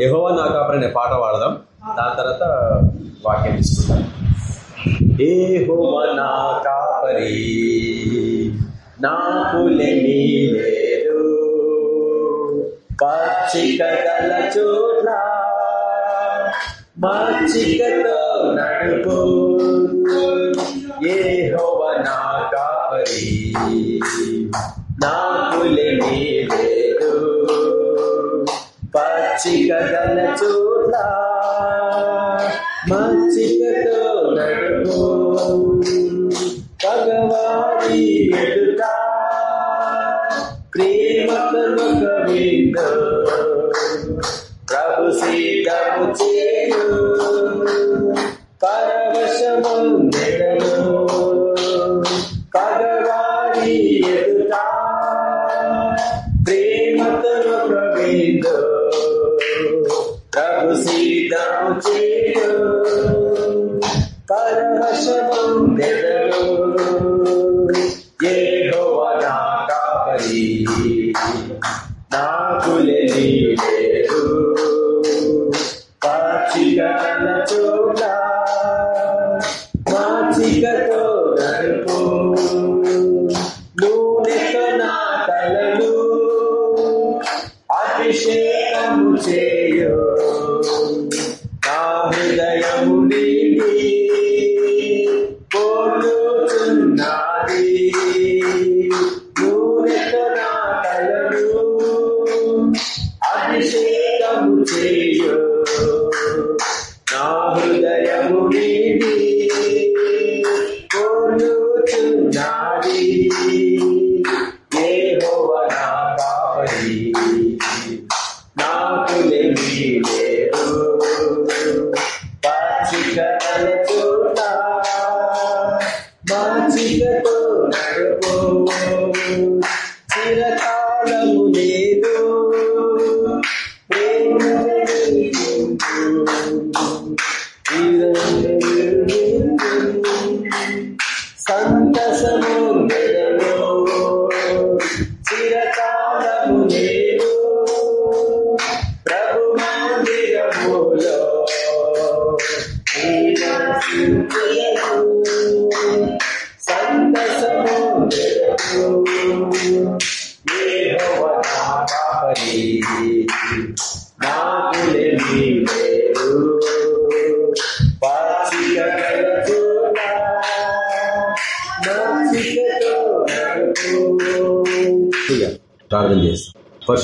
యహోవా నా కాపరి అనే పాట పాడదాం. దాని తర్వాత వాక్యం తీసుకుంటాం ఏహోవా నా కాపరి నాకు లేని లేదు. పచ్చిక గల చోట్ల మచ్చికతో నడుపు. ఏహోవా నా కాపరి నాకు లేని లేదు. పచ్చిక గల చోట్ల మచ్చికతో నడుపు భగవాని ఎదుట ప్రేమతో విందు ప్రభు సీతము చేయు పరవశము నెడలు పగవారి ఎదుట ప్రేమతో ప్రవీందు ప్రభు సీతము చేయు పరవశము నెడలు నా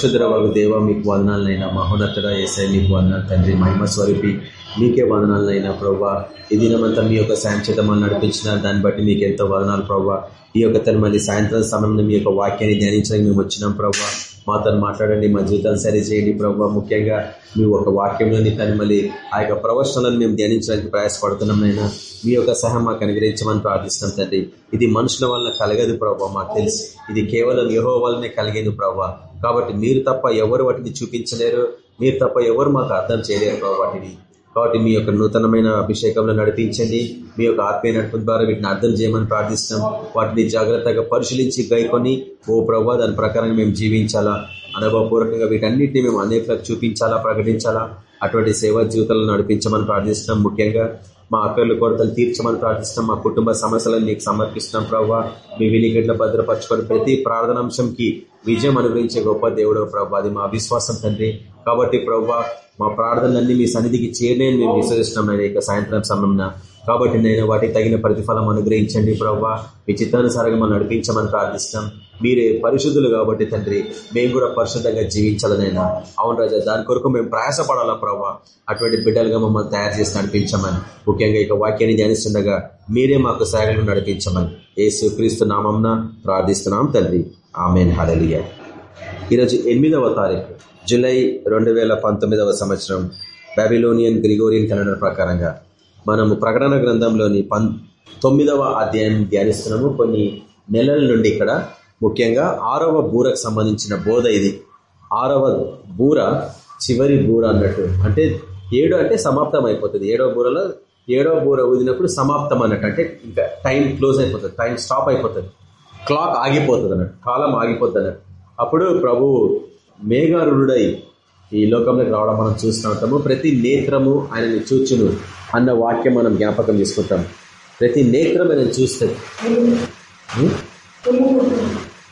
పరిశుద్ధ దేవ మీకు వదనాలనైనా. మహోన్నతుడ ఏసై మీకు వదనాలు తండ్రి. మహిమ స్వరూపి మీకే వదనాలనైనా ప్రవ్వా. ఈ దినమంతా మీ యొక్క సాంచేతమని నడిపించిన దాన్ని బట్టి మీకు ఎంతో వదనాలు ప్రవ్వా. ఈ యొక్క తన మళ్ళీ సాయంత్రం సమయంలో మీ యొక్క వాక్యాన్ని ధ్యానించడానికి మేము వచ్చినాం ప్రభా మాతో మాట్లాడండి మా జీవితాన్ని సరిచేయండి. ప్రభావ ముఖ్యంగా మీ ఒక వాక్యంలోని కానీ మళ్ళీ ఆ యొక్క ప్రవచనాలను మేము ధ్యానించడానికి ప్రయాసపడుతున్నామైనా మీ యొక్క సహాయం మాకు అనుగ్రహించమని ప్రార్థిస్తున్నాం తండ్రి. ఇది మనుషుల వలన కలగదు ప్రభావ మాకు తెలుసు. ఇది కేవలం యహో వల్లనే కలిగేది ప్రభావ కాబట్టి మీరు తప్ప ఎవరు వాటిని చూపించలేరు? మీరు తప్ప ఎవరు మాకు అర్థం చేయలేరు ప్రభావ వాటిని. కాబట్టి మీ యొక్క నూతనమైన అభిషేకంలో నడిపించండి. మీ యొక్క ఆత్మీయ నడుపు ద్వారా వీటిని అర్థం చేయమని ప్రార్థిస్తున్నాం. వాటిని జాగ్రత్తగా పరిశీలించి గైకొని ఓ ప్రభావ దాని ప్రకారం మేము జీవించాలా? అనుభవపూర్వకంగా వీటన్నిటిని మేము అనేకలకు చూపించాలా ప్రకటించాలా? అటువంటి సేవా జీవితాలను నడిపించమని ప్రార్థిస్తున్నాం. ముఖ్యంగా మా అక్కర్లు కొరతలు తీర్చమని ప్రార్థిస్తున్నాం. మా కుటుంబ సమస్యలను నీకు సమర్పిస్తున్నాం ప్రభావ మీ వినికిట్ల భద్రపరచుకొని ప్రతి ప్రార్థనాంశంకి విజయం అనుగ్రహించే గొప్ప దేవుడు ప్రభావ అది మా విశ్వాసం తండ్రి. కాబట్టి ప్రభావ మా ప్రార్థనలన్నీ మీ సన్నిధికి చేరలేని మేము విశ్వసిస్తున్నాం నేను ఇక సాయంత్రం సమయంలో కాబట్టి నేను వాటికి తగిన ప్రతిఫలం అనుగ్రహించండి ప్రవ్వా. మీ చిత్తానుసారంగా మనం నడిపించమని ప్రార్థిస్తాం మీరే పరిశుద్ధులు కాబట్టి తండ్రి మేము కూడా పరిశుద్ధంగా జీవించాలనైనా. అవును రాజా దాని కొరకు మేము ప్రయాసపడాలా ప్రభావ అటువంటి బిడ్డలుగా మమ్మల్ని తయారు చేసి నడిపించమని. ముఖ్యంగా ఇక వాక్యాన్ని ధ్యానిస్తుండగా మీరే మాకు సహాయంగా నడిపించమని. ఏసు క్రీస్తు నామంన ప్రార్థిస్తున్నాం తండ్రి. ఆమెన్. హడలియా ఈరోజు ఎనిమిదవ తారీఖు జూలై రెండు వేల పంతొమ్మిదవ సంవత్సరం బాబిలోనియన్ గ్రిగోరియన్ క్యాలెండర్ ప్రకారంగా మనము ప్రకటన గ్రంథంలోని పం తొమ్మిదవ అధ్యాయం ధ్యానిస్తున్నాము. కొన్ని నెలల నుండి ఇక్కడ ముఖ్యంగా ఆరవ బూరకు సంబంధించిన బోధ ఇది. ఆరవ బూర చివరి బూర అన్నట్టు. అంటే ఏడు అంటే సమాప్తం అయిపోతుంది. ఏడవ బూరలో ఏడవ బూర ఊదినప్పుడు సమాప్తం అన్నట్టు. అంటే ఇంకా టైం క్లోజ్ అయిపోతుంది. టైం స్టాప్ అయిపోతుంది. క్లాక్ ఆగిపోతుంది అన్నట్టు. కాలం ఆగిపోతుంది అన్నట్టు. అప్పుడు ప్రభు మేఘారుడై ఈ లోకంలోకి రావడం మనం చూస్తూ ఉంటాము. ప్రతి నేత్రము ఆయనని చూచును అన్న వాక్యం మనం జ్ఞాపకం చేసుకుంటాం. ప్రతి నేత్రం ఆయన చూస్తుంది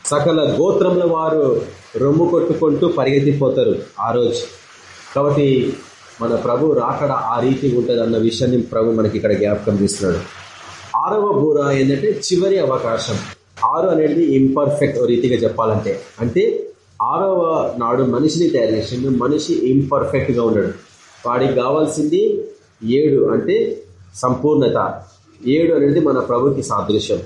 సకల గోత్రంలో వారు రొమ్ము కొట్టుకుంటూ పరిగెత్తిపోతారు ఆ రోజు. కాబట్టి మన ప్రభు రాకడ ఆ రీతి ఉంటుంది అన్న విషయాన్ని ప్రభు మనకి ఇక్కడ జ్ఞాపకం చేస్తున్నాడు. ఆరవ బూర ఏంటంటే చివరి అవకాశం. ఆరు అనేది ఇంపర్ఫెక్ట్ రీతిగా చెప్పాలంటే. అంటే ఆరవ నాడు మనిషిని తయారు చేసిండు. మనిషి ఇంపర్ఫెక్ట్గా ఉన్నాడు వాడికి కావాల్సింది ఏడు అంటే సంపూర్ణత. ఏడు అనేది మన ప్రభుకి సాదృశ్యం.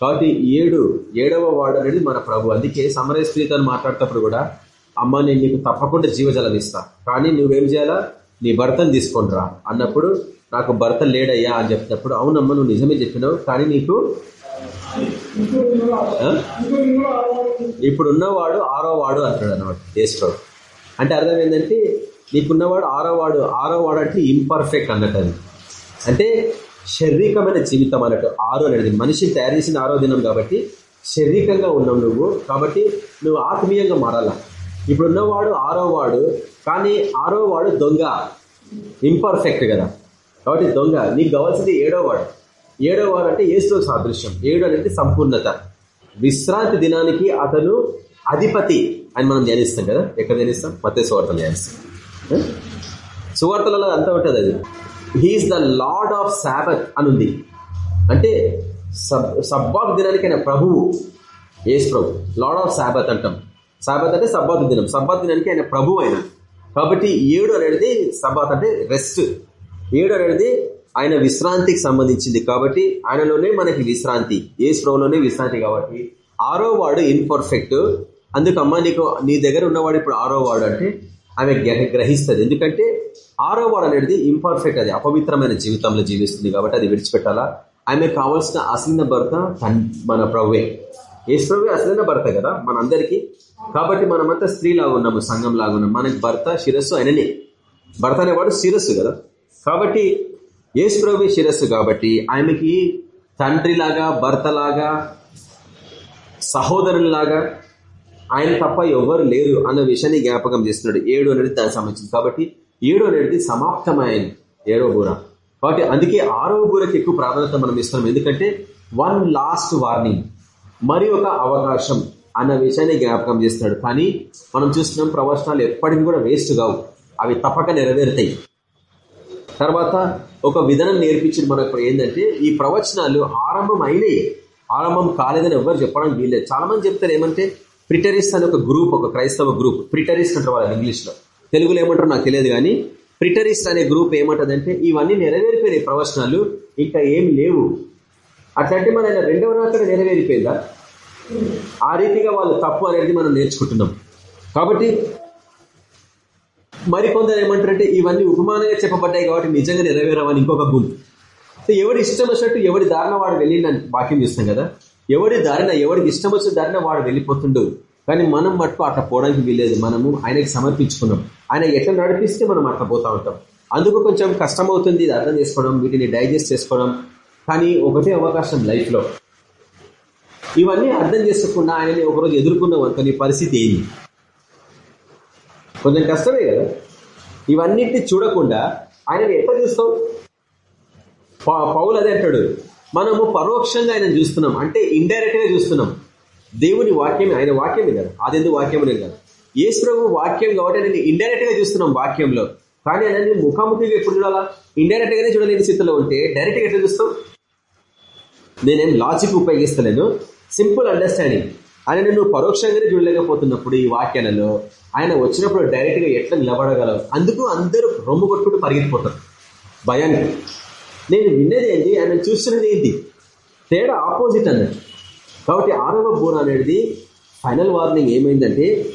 కాబట్టి ఏడు ఏడవ వాడు అనేది మన ప్రభు. అందుకే సమరయ స్త్రీతో మాట్లాడేటప్పుడు కూడా అమ్మ నేను నీకు తప్పకుండా జీవజలం ఇస్తా. కానీ నువ్వేం చేయాలా? నీ భర్తను తీసుకొని రా అన్నప్పుడు నాకు భర్త లేడయ్యా అని చెప్పినప్పుడు అవునమ్మ నువ్వు నిజమే చెప్పినావు. కానీ నీకు ఇప్పుడున్నవాడు ఆరో వాడు అంటాడు అనమాట యేసు అంటే అర్థం ఏంటంటే నీకున్నవాడు ఆరో వాడు ఆరో వాడు అంటే ఇంపర్ఫెక్ట్ అన్నట్టు అంటే శారీరకమైన జీవితం అన్నట్టు ఆరో అనేది. మనిషిని తయారు చేసిన ఆరో దినం కాబట్టి శారీరకంగా ఉన్నావు నువ్వు కాబట్టి నువ్వు ఆత్మీయంగా మారాల. ఇప్పుడున్నవాడు ఆరో వాడు కానీ ఆరో వాడు దొంగ. ఇంపర్ఫెక్ట్ కదా. కాబట్టి దొంగ. నీకు కావాల్సింది ఏడో వాడు. ఏడవ వాడు అంటే ఏసులో సాదృశ్యం. ఏడు అనేది సంపూర్ణత. విశ్రాంతి దినానికి అతను అధిపతి అని మనం ధ్యానిస్తాం కదా? ఎక్కడ ధ్యానిస్తాం? మత్స్య సువార్తలు ధ్యానిస్తాం. సువార్తలలో అంతా ఉంటుంది అది. He is the lord of sabbath అనుంది. అంటే సబ్ సబ్బాబ్ దినానికి ఆయన ప్రభువు ఏసు ప్రభు. లార్డ్ ఆఫ్ సాబత్ అంటాం. సాబత్ అంటే సబ్బాత్ దినం. సబ్బాత్ దినానికి ఆయన ప్రభు అయిన కాబట్టి ఏడు అనేది సబ్బాత్ అంటే రెస్ట్ ఏడు అనేది ఆయన విశ్రాంతికి సంబంధించింది కాబట్టి ఆయనలోనే మనకి విశ్రాంతి ఏ స్ప్రవ్లోనే విశ్రాంతి కాబట్టి ఆరో వాడు ఇన్పర్ఫెక్ట్ అందుకమ్మా నీకు నీ దగ్గర ఉన్నవాడు ఇప్పుడు ఆరో వాడు అంటే ఆమె గ్రహిస్తుంది. ఎందుకంటే ఆరో వాడు అనేది ఇంపర్ఫెక్ట్ అది అపవిత్రమైన జీవితంలో జీవిస్తుంది కాబట్టి అది విడిచిపెట్టాలా? ఆమె కావాల్సిన అసలైన భర్త మన ప్రవ్వే ఏ ప్రవ్వే అసలైన భర్త కదా మనందరికీ. కాబట్టి మనమంతా స్త్రీ లాగా ఉన్నాము సంఘంలాగా ఉన్నాము. ఉన్నాం మనకి భర్త శిరస్సు ఆయననే. భర్త అనేవాడు శిరస్సు కదా. కాబట్టి యేసుప్రభు శిరస్సు కాబట్టి ఆమెకి తండ్రిలాగా భర్తలాగా సహోదరులాగా ఆయన తప్ప ఎవరు లేరు అన్న విషయాన్ని జ్ఞాపకం చేస్తున్నాడు. ఏడు అనేది దానికి సంబంధించింది. కాబట్టి ఏడు అనేది సమాప్తమైంది ఏడో బూర. కాబట్టి అందుకే ఆరో బూరకి ఎక్కువ ప్రాధాన్యత మనం ఇస్తున్నాం. ఎందుకంటే వన్ లాస్ట్ వార్నింగ్ మరి ఒక అవకాశం అన్న విషయాన్ని జ్ఞాపకం చేస్తున్నాడు. కానీ మనం చూస్తున్నాం ప్రవచనాలు ఎప్పటికీ కూడా వేస్ట్ కావు. అవి తప్పక నెరవేరుతాయి. తర్వాత ఒక విధానం నేర్పించింది మనకు ఏంటంటే ఈ ప్రవచనాలు ఆరంభం అయినాయి. ఆరంభం కాలేదని ఎవరు చెప్పడానికి వీల్లేదు. చాలా మంది చెప్తారు ఏమంటే ప్రిటరిస్ట్ అని ఒక గ్రూప్ ఒక క్రైస్తవ గ్రూప్. ప్రిటరిస్ట్ అంటారు వాళ్ళు ఇంగ్లీష్లో తెలుగులో ఏమంటారో నాకు తెలియదు కానీ ప్రిటరిస్ట్ అనే గ్రూప్ ఏమంటదంటే ఇవన్నీ నెరవేరిపోయినాయి ప్రవచనాలు ఇంకా ఏం లేవు. అట్లాంటి మన రెండవ రాత్రి నెరవేరిపోయిందా? ఆ రీతిగా వాళ్ళు తప్పు అనేది మనం నేర్చుకుంటున్నాం. కాబట్టి మరికొందరు ఏమంటారంటే ఇవన్నీ ఉపమానంగా చెప్పబడ్డాయి కాబట్టి నిజంగా నెరవేరవని ఇంకొక గుంపు ఎవడి ఇష్టం వచ్చినట్టు ఎవడి దారిన వాడు వెళ్ళిందని వాక్యం చూస్తాం కదా. ఎవడి దారిన ఎవడికి ఇష్టం వచ్చిన దారిన వాడు వెళ్ళిపోతుండు. కానీ మనం మట్టు అట్లా పోవడానికి వీల్లేదు. మనము ఆయనకి సమర్పించుకున్నాం. ఆయన ఎట్లా నడిపిస్తే మనం అట్లా పోతా ఉంటాం. అందుకు కొంచెం కష్టం అవుతుంది ఇది అర్థం చేసుకోవడం వీటిని డైజెస్ట్ చేసుకోవడం. కానీ ఒకటే అవకాశం లైఫ్లో. ఇవన్నీ అర్థం చేసుకోకుండా ఆయనని ఒకరోజు ఎదుర్కొన్నాం అనుకుని పరిస్థితి ఏంది? కొంచెం కష్టమే కదా. ఇవన్నిటిని చూడకుండా ఆయనను ఎట్లా చూస్తాం పౌలు అదే అంటాడు. మనము పరోక్షంగా ఆయన చూస్తున్నాం. అంటే ఇండైరెక్ట్గా చూస్తున్నాం. దేవుని వాక్యం ఆయన వాక్యమే కదా. అదెందుకు వాక్యం అనేది కదా. ఏసు వాక్యం కాబట్టి నేను ఇండైరెక్ట్గా చూస్తున్నాం వాక్యంలో. కానీ ఆయన ముఖాముఖిగా ఎప్పుడు చూడాలా? ఇండైరెక్ట్ గానే చూడలేని స్థితిలో ఉంటే డైరెక్ట్గా ఎట్లా చూస్తాం నేనేం లాజిక్ ఉపయోగిస్తలేను. సింపుల్ అండర్స్టాండింగ్ ఆయన నువ్వు పరోక్షంగానే చూడలేకపోతున్నప్పుడు ఈ వాక్యాలలో ఆయన వచ్చినప్పుడు డైరెక్ట్గా ఎట్లా నిలబడగలవు? అందుకు అందరూ రొమ్ము కొట్టుకుంటూ పరిగెత్తిపోతారు. భయానికి. నేను విన్నది ఏంటి? ఆయన చూస్తున్నది ఏంటి? తేడా ఆపోజిట్ అన్నట్టు. కాబట్టి ఆరవ బూర అనేది ఫైనల్ వార్నింగ్ ఏమైందంటే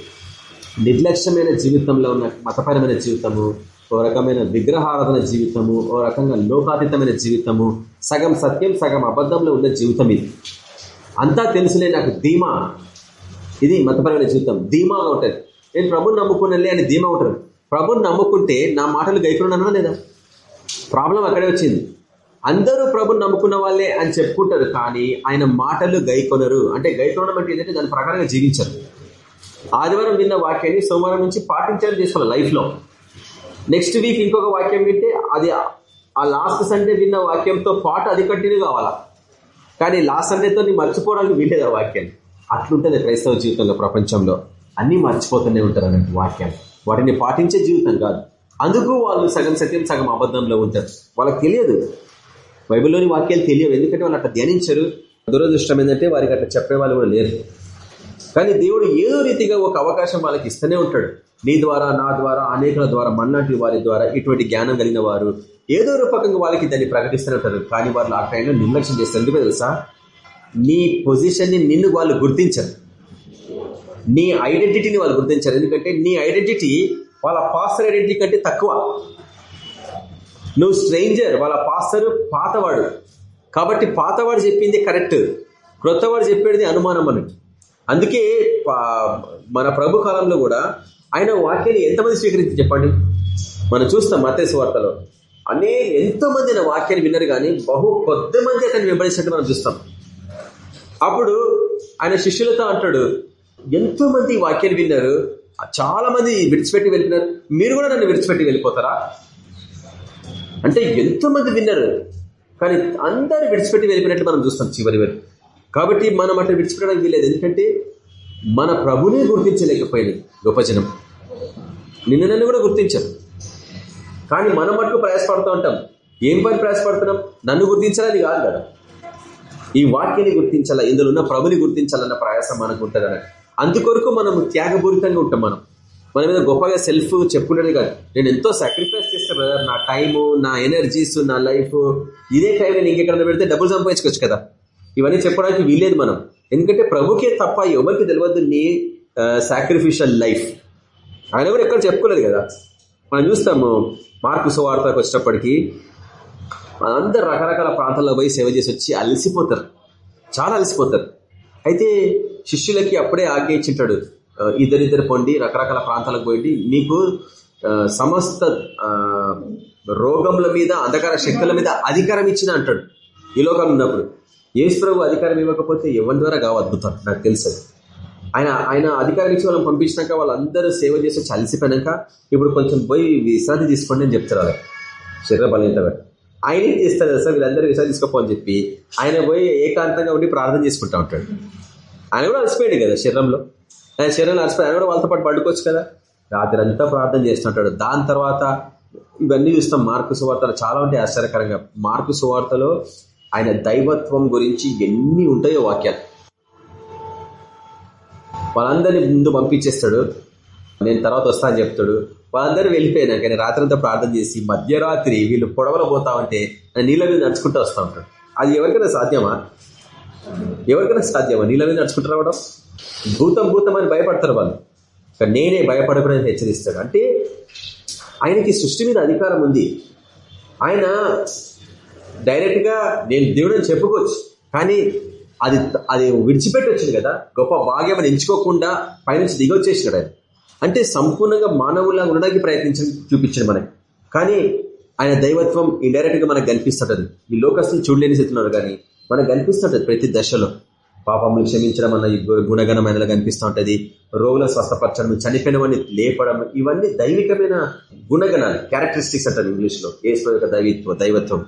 నిర్లక్ష్యమైన జీవితంలో ఉన్న మతపరమైన జీవితము ఓ రకమైన విగ్రహారాధన జీవితము ఓ రకంగా లోకాతీతమైన జీవితము సగం సత్యం సగం అబద్ధంలో ఉన్న జీవితం ఇది. అంతా తెలుసులే నాకు ధీమా. ఇది మతపరమైన జీవితం. ధీమాగా ఉంటుంది. నేను ప్రభుని నమ్ముకున్నలే అని ధీమా ఉంటుంది. ప్రభుని నమ్ముకుంటే నా మాటలు గైకున్నానా లేదా? ప్రాబ్లం అక్కడే వచ్చింది. అందరూ ప్రభుని నమ్ముకున్న వాళ్ళే అని చెప్పుకుంటారు కానీ ఆయన మాటలు గైకొనరు. అంటే గైకొనడం అంటే ఏంటంటే దాని ప్రకారంగా జీవించరు. ఆదివారం విన్న వాక్యాన్ని సోమవారం నుంచి పాటించాలని చేసుకోవాలి లైఫ్లో నెక్స్ట్ వీక్ ఇంకొక వాక్యం వింటే అది ఆ లాస్ట్ సండే విన్న వాక్యంతో పాటు అది కంటిన్యూ కావాలా? కానీ లాస్ట్ సండేతో మర్చిపోవడానికి వీలేదు ఆ వాక్యాన్ని. అట్లుంటుంది క్రైస్తవ జీవితంలో ప్రపంచంలో. అన్నీ మర్చిపోతూనే ఉంటారు అన్నట్టు వాక్యాలు. వాటిని పాటించే జీవితం కాదు. అందుకు వాళ్ళు సగం సత్యం సగం అబద్ధంలో ఉంటారు. వాళ్ళకి తెలియదు. బైబిల్లోని వాక్యాలు తెలియవు. ఎందుకంటే వాళ్ళు అట్లా ధ్యానించరు. దురదృష్టం ఏంటంటే వారికి అట్లా చెప్పే వాళ్ళు కూడా లేరు. కానీ దేవుడు ఏదో రీతిగా ఒక అవకాశం వాళ్ళకి ఇస్తూనే ఉంటాడు. నీ ద్వారా నా ద్వారా అనేకుల ద్వారా మన్నాటి వారి ద్వారా ఇటువంటి జ్ఞానం కలిగిన వారు ఏదో రూపకంగా వాళ్ళకి దాన్ని ప్రకటిస్తూనే కానీ వాళ్ళు ఆ టైంలో నిర్లక్ష్యం చేస్తారు. ఎందుకు తెలుసా? నీ పొజిషన్ని నిన్ను వాళ్ళు గుర్తించరు. నీ ఐడెంటిటీని వాళ్ళు గుర్తించారు. ఎందుకంటే నీ ఐడెంటిటీ వాళ్ళ పాస్టర్ ఐడెంటిటీ కంటే తక్కువ. నువ్వు స్ట్రేంజర్ వాళ్ళ పాస్టర్ పాతవాడు. కాబట్టి పాతవాడు చెప్పింది కరెక్ట్ క్రొత్తవాడు చెప్పేది అనుమానం అన్నట్టు. అందుకే మన ప్రభు కాలంలో కూడా ఆయన వాక్యాన్ని ఎంతమంది స్వీకరించి చెప్పండి? మనం చూస్తాం మతేశ్వ వార్తలో. అనే ఎంతో మంది వాక్యాన్ని విన్నారు కానీ బహు కొద్ది మంది అతన్ని వెంబడించినట్టు మనం చూస్తాం. అప్పుడు ఆయన శిష్యులతో అంటాడు ఎంతో మంది వాక్యాన్ని విన్నారు? చాలా మంది విడిచిపెట్టి వెళ్ళిపోయినారు. మీరు కూడా నన్ను విడిచిపెట్టి వెళ్ళిపోతారా? అంటే ఎంతో మంది విన్నారు. కానీ అందరు విడిచిపెట్టి వెళ్ళిపోయినట్టు మనం చూస్తాం చివరి వరకు. కాబట్టి మనం అట్లా విడిచిపెట్టడానికి వీలేదు ఎందుకంటే మన ప్రభునే గుర్తించలేకపోయింది గొప్ప జనం. నిన్ను నన్ను కూడా గుర్తించరు. కానీ మనం మటుకు ప్రయాసపడుతూ ఉంటాం. ఏం పని ప్రయాసపడుతున్నాం? నన్ను గుర్తించాలని కాదు కదా. ఈ వాక్యాన్ని గుర్తించాలా? ఇందులో ఉన్న ప్రభుని గుర్తించాలన్న ప్రయాసం మనకు ఉంటుంది అందుకొరకు మనం త్యాగపూరితంగా ఉంటాం మనం. మన మీద గొప్పగా సెల్ఫ్ చెప్పుకునేది కాదు. నేను ఎంతో సాక్రిఫైస్ చేస్తాను బ్రదర్ నా టైము నా ఎనర్జీస్ నా లైఫ్ ఇదే టైం నేను ఇంకెక్కడ పెడితే డబ్బులు సంపాదించుకోవచ్చు కదా. ఇవన్నీ చెప్పడానికి వీల్లేదు మనం. ఎందుకంటే ప్రభుకే తప్ప ఎవరికి తెలియదు నీ సాక్రిఫిషియల్ లైఫ్ ఆయన ఎవరు ఎక్కడ చెప్పుకోలేదు కదా. మనం చూస్తాము మార్పు సువార్తకు వచ్చినప్పటికీ అందరు రకరకాల ప్రాంతాల్లో పోయి సేవ చేసి వచ్చి అలసిపోతారు. చాలా అలసిపోతారు. అయితే శిష్యులకి అప్పుడే ఆజ్ఞయించుంటాడు ఇద్దరిద్దరు పొండి రకరకాల ప్రాంతాలకు పోయి మీకు సమస్త రోగముల మీద అంధకార శక్తుల మీద అధికారం ఇచ్చిన అంటాడు. ఈ లోకం ఉన్నప్పుడు ఏసు ప్రభు అధికారం ఇవ్వకపోతే ఎవరి ద్వారా కావు అద్భుతం? నాకు తెలుసు ఆయన ఆయన అధికారం ఇచ్చి వాళ్ళని పంపించినాక వాళ్ళందరూ సేవ చేసి చలిసిపోయినాక ఇప్పుడు కొంచెం పోయి విశ్రాంతి తీసుకోండి అని చెప్తారు వాళ్ళకి. శరీర బలహీనత ఆయన ఏం చేస్తారు సార్ వీళ్ళందరూ విశ్రాంతి తీసుకోపోని చెప్పి ఆయన పోయి ఏకాంతంగా ఉండి ప్రార్థన చేసుకుంటా ఉంటాడు. ఆయన కూడా అలసిపోయాడు కదా శరీరంలో. ఆయన శరీరంలో అలసిపోయి ఆయన కూడా వాళ్ళతో పాటు పడుకోవచ్చు కదా? రాత్రి అంతా ప్రార్థన చేస్తుంటాడు దాని తర్వాత ఇవన్నీ చూస్తాం మార్కు సువార్తలు. చాలా ఉంటాయి ఆశ్చర్యకరంగా. మార్కు సువార్తలో ఆయన దైవత్వం గురించి ఎన్ని ఉంటాయో వాక్యాలు. వాళ్ళందరినీ ముందు పంపించేస్తాడు. నేను తర్వాత వస్తా అని చెప్తాడు. వాళ్ళందరూ వెళ్ళిపోయినా కానీ రాత్రంతా ప్రార్థన చేసి మధ్యరాత్రి వీళ్ళు పొడవలు పోతా ఉంటే నీళ్ళ మీద నడుచుకుంటూ వస్తూ ఉంటాడు. అది ఎవరికైనా సాధ్యమా? ఎవరికైనా సాధ్యమా నీళ్ళ మీద నడుచుకుంటూ రావడం? భూతం భూతం అని భయపడతారు వాళ్ళు. నేనే భయపడకూడదని హెచ్చరిస్తాడు. అంటే ఆయనకి సృష్టి మీద అధికారం ఉంది. ఆయన డైరెక్ట్గా నేను దేవుడని చెప్పుకోవచ్చు. కానీ అది అది విడిచిపెట్టి వచ్చింది కదా. గొప్ప భాగ్యం ఎంచుకోకుండా పైనుంచి దిగొచ్చేసినాడు ఆయన అంటే సంపూర్ణంగా మానవులా ఉండడానికి ప్రయత్నించి చూపించాడు మనకి. కానీ ఆయన దైవత్వం ఇండైరెక్ట్గా మనకు కనిపిస్తుంటది. ఈ లోకస్తులు చూడలేని చెప్తున్నారు కానీ మనకు కనిపిస్తుంటది ప్రతి దశలో. పాపములు క్షమించడం అన్న గుణగణమైన కనిపిస్తూ ఉంటుంది. రోగుల స్వస్థపరచడం చనిపోయినవన్నీ లేపడం ఇవన్నీ దైవికమైన గుణగణాలు క్యారెక్టరిస్టిక్స్ అంటారు ఇంగ్లీష్లో. ఏసు యొక్క దైవత్వం దైవత్వం.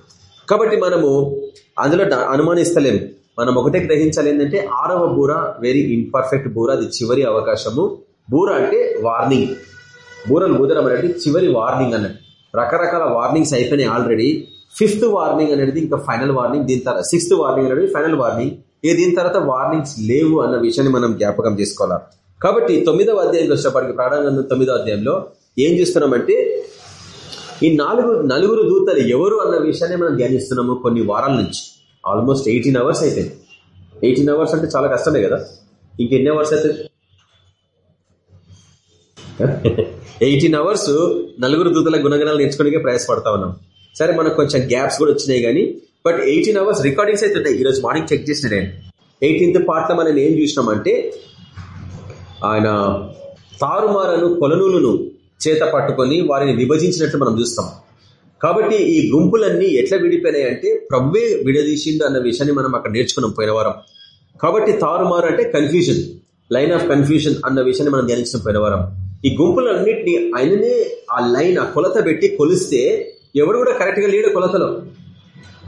కాబట్టి మనము అందులో అనుమానిస్తలేము. మనం ఒకటే గ్రహించాలి ఏంటంటే ఆరవ బూర వెరీ ఇంపర్ఫెక్ట్ బూర అది చివరి అవకాశము. బూర అంటే వార్నింగ్ బూరలు బూదరం అనేది చివరి వార్నింగ్ అన్నట్టు. రకరకాల వార్నింగ్స్ అయిపోయినాయి ఆల్రెడీ ఫిఫ్త్ వార్నింగ్ అనేది ఇంకా ఫైనల్ వార్నింగ్ దీని తర్వాత సిక్స్త్ వార్నింగ్ అనేది ఫైనల్ వార్నింగ్ ఏ దీని తర్వాత వార్నింగ్స్ లేవు అన్న విషయాన్ని మనం జ్ఞాపకం చేసుకోవాలి? కాబట్టి తొమ్మిదవ అధ్యాయంలో వచ్చినప్పటికి ప్రాణాంగం తొమ్మిదవ అధ్యాయంలో ఏం చూస్తున్నామంటే ఈ నాలుగు నలుగురు దూతలు ఎవరు అన్న విషయాన్ని మనం ధ్యానిస్తున్నాము కొన్ని వారాల నుంచి. ఆల్మోస్ట్ ఎయిటీన్ అవర్స్ అయిపోయింది. ఎయిటీన్ అవర్స్ అంటే చాలా కష్టమే కదా? ఇంకెన్ని అవర్స్ అయితే? ఎయిటీన్ అవర్స్ నలుగురు దూతల గుణగణాలు నేర్చుకోవడానికి ప్రయాసపడతా ఉన్నాం. సరే మనకు కొంచెం గ్యాప్స్ కూడా వచ్చినాయి కానీ బట్ ఎయిటీన్ అవర్స్ రికార్డింగ్స్ అయితే ఉంటాయి. ఈరోజు మార్నింగ్ చెక్ చేసిన నేను. ఎయిటీన్త్ పార్ట్లో మనం ఏం చూసినామంటే ఆయన తారుమారను కొలనూలును చేత పట్టుకొని వారిని విభజించినట్లు మనం చూస్తాం. కాబట్టి ఈ గుంపులన్నీ ఎట్లా విడిపోయినాయి అంటే ప్రవ్వే విడదీసిండు అన్న విషయాన్ని మనం అక్కడ నేర్చుకున్నాం పోయిన వారం. కాబట్టి తారుమారు అంటే కన్ఫ్యూజన్ లైన్ ఆఫ్ కన్ఫ్యూజన్ అన్న విషయాన్ని మనం ధ్యానించిన పోయిన వారం. ఈ గుంపులన్నింటినీ ఆయననే ఆ లైన్ ఆ కొలత పెట్టి కొలిస్తే ఎవడు కూడా కరెక్ట్గా లేడు కొలతలో.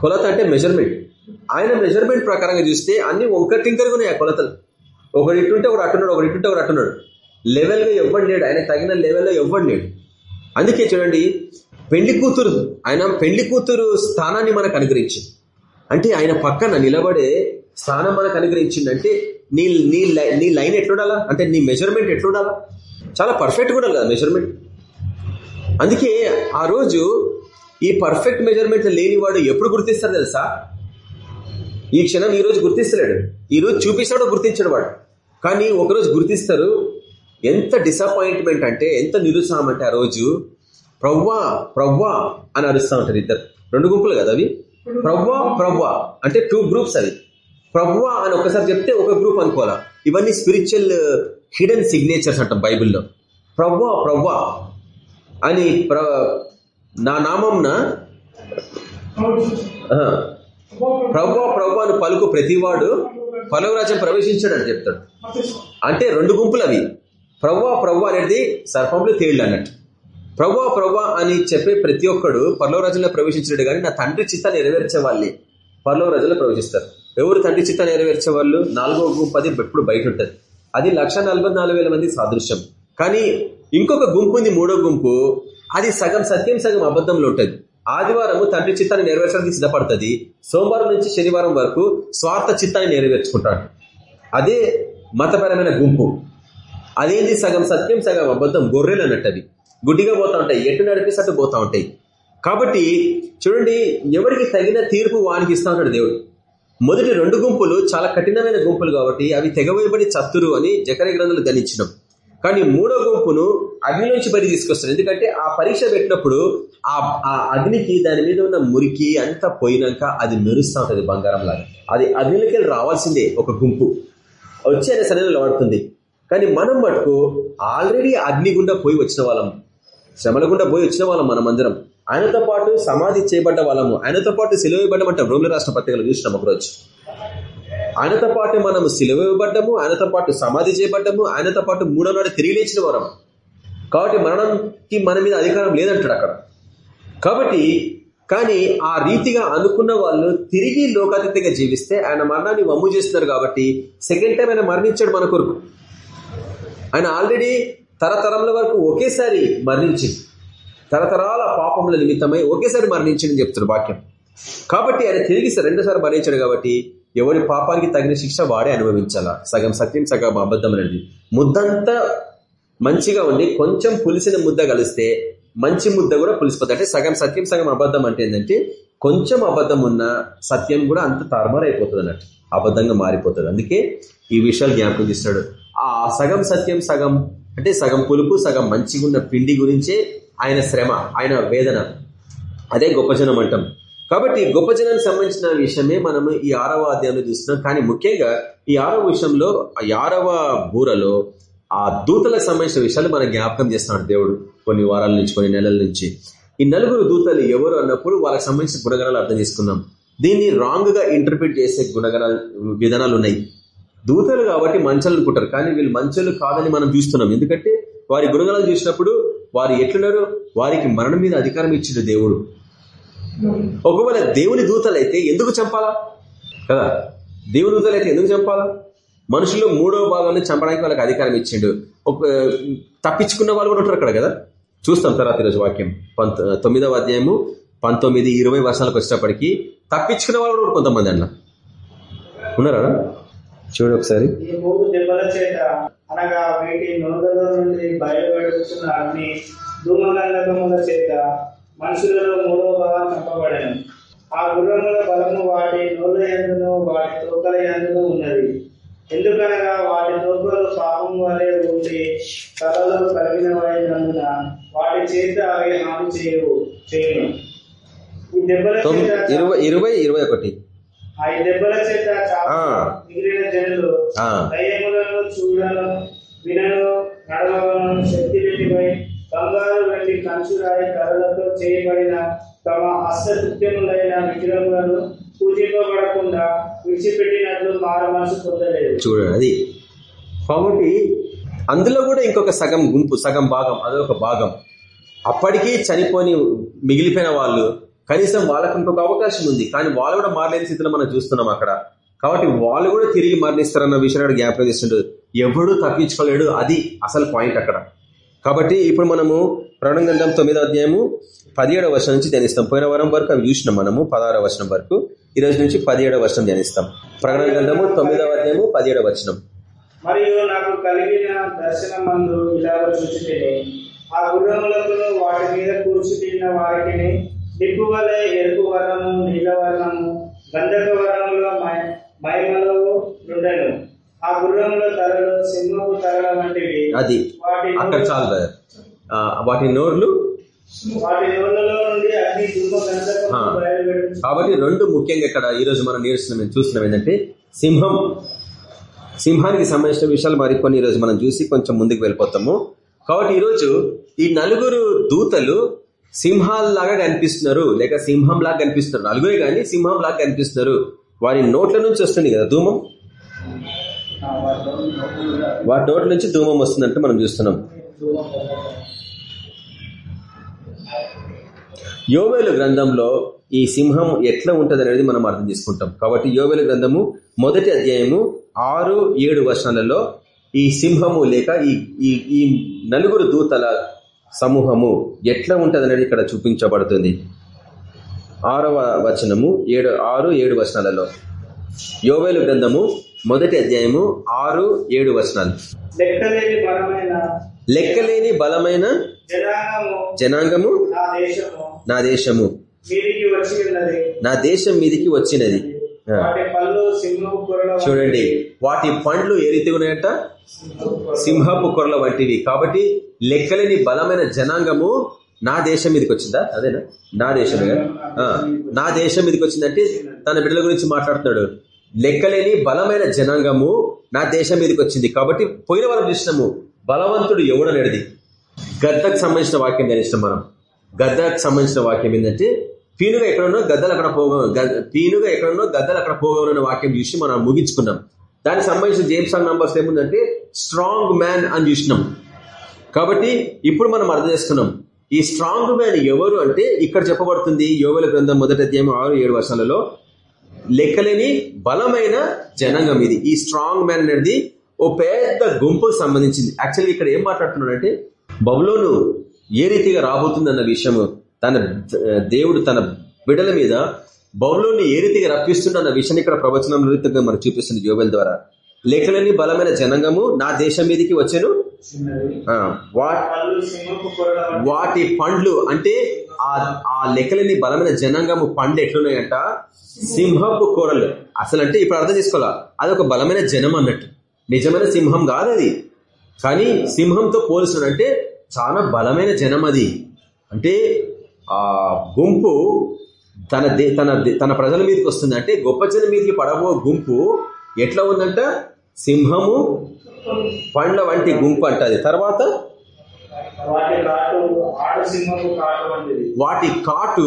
కొలత అంటే మెజర్మెంట్ ఆయన మెజర్మెంట్ ప్రకారంగా చూస్తే అన్ని ఒక్కటింకరుగా ఉన్నాయి ఆ కొలతలు. ఒకటి ఇటుంటే ఒకటి అట్టున్నాడు ఒకటి ఇటుంటే ఒకటి అట్టున్నాడు. లెవెల్గా ఎవ్వడు లేడు ఆయన తగిన లెవెల్లో ఎవ్వడు లేడు. అందుకే చూడండి పెళ్ళి కూతురు ఆయన పెళ్ళి కూతురు స్థానాన్ని మనకు అనుగ్రహించింది. అంటే ఆయన పక్కన నిలబడే స్థానం మనకు అనుగ్రహించింది. అంటే నీ నీ నీ లైన్ ఎట్లుండాలా? అంటే నీ మెజర్మెంట్ ఎట్లుండాలా? చాలా పర్ఫెక్ట్ కూడా కదా మెజర్మెంట్ అందుకే ఆ రోజు ఈ పర్ఫెక్ట్ మెజర్మెంట్ లేనివాడు ఎప్పుడు గుర్తిస్తారు తెలుసా? ఈ క్షణం ఈ రోజు గుర్తిస్తలేడు. ఈ రోజు చూపిస్తాడో గుర్తించాడు వాడు. కానీ ఒకరోజు గుర్తిస్తారు. ఎంత డిసప్పాయింట్మెంట్ అంటే ఎంత నిరుత్సాహం అంటే ఆ రోజు ప్రవ్వా ప్రవ్వా అని అరుస్తూ ఉంటారు ఇద్దరు. రెండు గుంపులు కదా అవి? ప్రవ్వా ప్రవ్వా అంటే టూ గ్రూప్స్ అవి. ప్రవ్వా అని ఒకసారి చెప్తే ఒక గ్రూప్ అనుకోవాలా? ఇవన్నీ స్పిరిచువల్ హిడెన్ సిగ్నేచర్స్ అంటాం బైబిల్లో. ప్రవ్వా ప్రవ్వా అని ప్ర నా నామంన ప్రవ్వా ప్రవ్వా అని పలుకు ప్రతివాడు పలవరాజ్యం ప్రవేశించాడు అని చెప్తాడు. అంటే రెండు గుంపులు అవి. ప్రవ్వా ప్రవ్వా అనేది సర్పంలో తేళ్ళు అన్నట్టు. ప్రవ్వా ప్రవ్వా అని చెప్పే ప్రతి ఒక్కడు పర్లవరాజంలో ప్రవేశించాడు కానీ నా తండ్రి చిత్త నెరవేర్చే వాళ్ళే. పర్లవరాజంలో ప్రవేశిస్తారు. ఎవరు తండ్రి చిత్త నెరవేర్చే వాళ్ళు? నాలుగో గుంపు అది ఎప్పుడు బయట ఉంటుంది. అది లక్ష మంది సాదృశ్యం. కానీ ఇంకొక గుంపు ఉంది మూడో గుంపు. అది సగం సత్యం సగం అబద్ధంలో ఉంటుంది. ఆదివారం తండ్రి చిత్తాన్ని నెరవేర్చడానికి సిద్ధపడుతుంది. సోమవారం నుంచి శనివారం వరకు స్వార్థ చిత్తాన్ని నెరవేర్చుకుంటాడు. అదే మతపరమైన గుంపు. అదేంది? సగం సత్యం సగం అబద్ధం గొర్రెలు అన్నట్టు గుడ్డిగా పోతా ఉంటాయి ఎటు నడిపిస్తూ పోతా ఉంటాయి. కాబట్టి చూడండి ఎవరికి తగిన తీర్పు వానికి ఇస్తా ఉంటాడు దేవుడు. మొదటి రెండు గుంపులు చాలా కఠినమైన గుంపులు కాబట్టి అవి తెగవేయబడి చత్తురు అని జకరి గ్రంథులు ధనించినాం కానీ మూడో గుంపును అగ్నిలోంచి బయట తీసుకొస్తారు ఎందుకంటే ఆ పరీక్ష పెట్టినప్పుడు ఆ అగ్నికి దాని మీద ఉన్న మురికి అంతా పోయినాక అది మెరుస్తూ ఉంటుంది బంగారం లాగా అది అగ్నిలోకి రావాల్సిందే ఒక గుంపు. వచ్చే అనే సరైన వాడుతుంది కానీ మనం మటుకు ఆల్రెడీ అగ్ని గుండా పోయి వచ్చిన వాళ్ళం. శ్రమల గుండా పోయి వచ్చిన వాళ్ళం మనం అందరం ఆయనతో పాటు సమాధి చేయబడ్డ వాళ్ళము. ఆయనతో పాటు సెలవు ఇవ్వబడ్డమంటాం రోమిల రాష్ట్ర పత్రికలు చూసినాం ఒకరోజు. ఆయనతో పాటు మనం సిలువ ఇవ్వబడ్డము ఆయనతో పాటు సమాధి చేయబడ్డము ఆయనతో పాటు మూడో నాడు తిరిగి లేచిన వరం కాబట్టి మరణంకి మన మీద అధికారం లేదంటాడు అక్కడ. కాబట్టి కానీ ఆ రీతిగా అనుకున్న వాళ్ళు తిరిగి లోకాతీతంగా జీవిస్తే ఆయన మరణాన్ని వమ్ము చేస్తున్నారు కాబట్టి సెకండ్ టైం ఆయన మరణించాడు మన కొరకు. ఆయన ఆల్రెడీ తరతరముల వరకు ఒకేసారి మరణించింది. తరతరాల పాపముల నిమిత్తమై ఒకేసారి మరణించిందని చెప్తున్నారు వాక్యం. కాబట్టి ఆయన తిరిగి రెండోసారి మరణించాడు కాబట్టి ఎవరి పాపానికి తగిన శిక్ష వాడే అనుభవించాలా. సగం సత్యం సగం అబద్ధం అనేది. ముద్దంతా మంచిగా ఉండి కొంచెం పులిసిన ముద్ద కలిస్తే మంచి ముద్ద కూడా పులిసిపోతుంది. అంటే సగం సత్యం సగం అబద్ధం అంటే ఏంటంటే కొంచెం అబద్ధం ఉన్న సత్యం కూడా అంత తారుమారైపోతుంది అన్నట్టు. అబద్ధంగా మారిపోతుంది. అందుకే ఈ విషయాలు జ్ఞాపకం చేస్తాడు ఆ సగం సత్యం సగం అంటే సగం పులుపు సగం మంచిగా ఉన్న పిండి గురించే ఆయన శ్రమ ఆయన వేదన. అదే గొప్ప జనం అంటాం. కాబట్టి గొప్ప జనానికి సంబంధించిన విషయమే మనము ఈ ఆరవ అధ్యాయంలో చూస్తున్నాం. కానీ ముఖ్యంగా ఈ ఆరవ విషయంలో ఈ ఆరవ బూరలో ఆ దూతలకు సంబంధించిన విషయాలు మనం జ్ఞాపకం చేస్తున్నాడు దేవుడు. కొన్ని వారాల నుంచి కొన్ని నెలల నుంచి. ఈ నలుగురు దూతలు ఎవరు అన్నప్పుడు వాళ్ళకి సంబంధించిన గుణగణాలు అర్థం చేసుకున్నాం దీన్ని రాంగ్గా ఇంటర్ప్రిట్ చేసే గుణగణాలు విధానాలు ఉన్నాయి. దూతలు కాబట్టి మంచాలు అనుకుంటారు కానీ వీళ్ళు మంచలు కాదని మనం చూస్తున్నాం. ఎందుకంటే వారి గుణగణాలు చూసినప్పుడు వారు ఎట్లున్నారు వారికి మరణం మీద అధికారం ఇచ్చిండు దేవుడు. ఒకవేళ దేవుని దూతలైతే ఎందుకు చంపాలా? కదా? దేవుని దూతలైతే ఎందుకు చంపాలా? మనుషులు మూడో భాగాన్ని చంపడానికి వాళ్ళకి అధికారం ఇచ్చిండు. ఒక తప్పించుకున్న వాళ్ళు కూడా ఉంటారు అక్కడ కదా? చూస్తాం తర్వాత ఈరోజు వాక్యం. పంత తొమ్మిదవ అధ్యాయము పంతొమ్మిది ఇరవై వర్షాలకు వచ్చేటప్పటికి తప్పించుకున్న వాళ్ళు కూడా కొంతమంది అన్న. ఉన్నారా? చూడు ఒకసారి. అనగా వీటి నోదల నుండి బయలుపెడుతున్న అన్ని ధూమగంధకముల చేత మనుషులలో మూడవ భాగం చంపబడను. ఆ గుర్రముల బలము వాటి నోళ్ళ ఎందును వాటి తోకల ఎందును ఉన్నది. ఎందుకనగా వాటి తోకలు పాపం వలె ఉండి తలలు కలిగినవైనందున వాటి చేత అవి హాని చేయవు చేయను. చేత ఇరవై ఇరవై ఇరవై ఒకటి. దెబ్బల చేత మిగిలిన జనులు దయ్యములను చూడను వినను నడవలను శక్తి పెట్టిపై బంగారు వెండి కంచురాయి కర్రలతో చేయబడిన తమ అష్టకృత్యములైన విగ్రహములను పూజింపబడకుండా విడిచిపెట్టినట్లు మార మనసు పొందలేదు. చూడండి అది. కాబట్టి అందులో కూడా ఇంకొక సగం గుంపు సగం భాగం అదొక భాగం. అప్పటికీ చనిపోని మిగిలిపోయిన వాళ్ళు కనీసం వాళ్ళకు ఇంకొక అవకాశం ఉంది. కానీ వాళ్ళు కూడా మారలేని స్థితిలో మనం చూస్తున్నాం అక్కడ. కాబట్టి వాళ్ళు కూడా తిరిగి మరణిస్తారన్న విషయాన్ని జ్ఞాపకం చేస్తుండడు ఎవడు తప్పించుకోలేడు. అది అసలు పాయింట్ అక్కడ. కాబట్టి ఇప్పుడు మనము ప్రణం గ్రంథం తొమ్మిదో అధ్యాయము పదిహేడవ వర్షం నుంచి ధ్యానిస్తాం. పోయిన వారం వరకు అవి చూసినాం మనము పదహారవ వర్షం వరకు. ఈ రోజు నుంచి పదిహేడవ వర్షం ధ్యానిస్తాం. ప్రకటన గ్రంథము తొమ్మిదవ అధ్యాయము పదిహేడవ వచనం. మరియు నాకు కలిగిన దర్శనం మందు ఇలాగ చూసి ఆ గుర్రములకు వాటి మీద కూర్చున్న వారికి నిప్పు వలె ఎరుపు వర్ణము నీల వర్ణము గంధక వర్ణములో మై- మహిమలో నుండెను. ఆ గుర్రముల తలలు సింహపు తలల వంటివి. అది. వాటి అక్కడ చాలు వాటి నోర్లు కాబట్టి రెండు ముఖ్యంగా ఇక్కడ ఈ రోజు మనం నేర్చుకున్నాం చూస్తున్నాం ఏంటంటే సింహం సింహానికి సంబంధించిన విషయాలు మరి కొన్ని ఈ రోజు మనం చూసి కొంచెం ముందుకు వెళ్ళిపోతాము. కాబట్టి ఈ రోజు ఈ నలుగురు దూతలు సింహాల్లాగా కనిపిస్తున్నారు. లేక సింహంలాగా కనిపిస్తున్నారు. నలుగురే కానీ సింహంలాగా కనిపిస్తున్నారు. వారి నోట్ల నుంచి వస్తుంది కదా ధూమం? వాటి నోట్ల నుంచి ధూమం వస్తుందంటే మనం చూస్తున్నాం. యోవేలు గ్రంథంలో ఈ సింహం ఎట్లా ఉంటుంది అనేది మనం అర్థం చేసుకుంటాం. కాబట్టి యోవేలు గ్రంథము మొదటి అధ్యాయము ఆరు ఏడు వర్షాలలో ఈ సింహము లేక ఈ ఈ ఈ నలుగురు దూతల సమూహము ఎట్లా ఉంటది అనేది ఇక్కడ చూపించబడుతుంది. ఆరవ వచనము ఏడు ఆరు ఏడు వచనాలలో. యోవేలు గ్రంథము మొదటి అధ్యాయము ఆరు ఏడు వచనాలు. లెక్కలేని బలమైన జనాంగము నా దేశము. నా దేశం మీదికి వచ్చినది. చూడండి వాటి పండ్లు ఏ రీతిగా ఉన్నాయంట? సింహపు కొరల వంటివి. కాబట్టి లెక్కలేని బలమైన జనాంగము నా దేశం మీదకి వచ్చిందా? అదేనా? నా దేశమే. ఆ, నా దేశం మీదకి వచ్చిందంటే తన బిడ్డల గురించి మాట్లాడుతున్నాడు. లెక్కలేని బలమైన జనాంగము నా దేశం మీదకి వచ్చింది. కాబట్టి పోయిన వారం చూసినాము బలవంతుడు ఎవడనేది గద్దకు సంబంధించిన వాక్యం ధ్యానిస్తాం మనం. గద్దకు సంబంధించిన వాక్యం ఏంటంటే పీనుగా ఎక్కడున్నో గద్దలు అక్కడ పోగ గ- పీనుగా ఎక్కడున్నో గద్దలు అక్కడ పోగలన్న వాక్యం చూసి మనం ముగించుకున్నాం దానికి సంబంధించిన జేమ్స్ సాంగ్ నంబర్స్ ఏముందంటే స్ట్రాంగ్ మ్యాన్ అని చూసినాం. కాబట్టి ఇప్పుడు మనం అర్థం చేసుకున్నాం. ఈ స్ట్రాంగ్ మ్యాన్ ఎవరు అంటే ఇక్కడ చెప్పబడుతుంది యోగుల గ్రంథం మొదటి అధ్యాయం ఆరు ఏడు వర్షాలలో లెక్కలేని బలమైన జనాంగం ఇది. ఈ స్ట్రాంగ్ మ్యాన్ అనేది ఓ పెద్ద గుంపుకు సంబంధించింది. యాక్చువల్లీ ఇక్కడ ఏం మాట్లాడుతున్నాడంటే బబులోను ఏ రీతిగా రాబోతుందన్న విషయము తన దేవుడు తన బిడల మీద బబులోని ఏ రీతిగా రప్పిస్తుండన్న విషయాన్ని ఇక్కడ ప్రవచనం రీతిగా మనకు చూపిస్తుంది యోబెల్ ద్వారా. లెక్కలేని బలమైన జనాంగము నా దేశం మీదకి వచ్చాను. వా వాటి పండ్లు అంటే ఆ ఆ బలమైన జనాంగము పండ్లు ఎట్లున్నాయంట? సింహపు కూరలు అసలు అంటే ఇప్పుడు అర్థం చేసుకోవాలా? అదొక బలమైన జనం అన్నట్టు. నిజమైన సింహం కాదు అది. కానీ సింహంతో పోల్చినంటే చాలా బలమైన జనం అది. అంటే ఆ గుంపు తన తన తన ప్రజల మీదకి వస్తుంది. అంటే గొప్ప జనం మీదకి పడబో గుంపు ఎట్లా ఉందంట? సింహము పండ్ల వంటి గుంపు అంటది. తర్వాత వాటి కాటు ఆడు సింహపు కాటు వంటిది. వాటి కాటు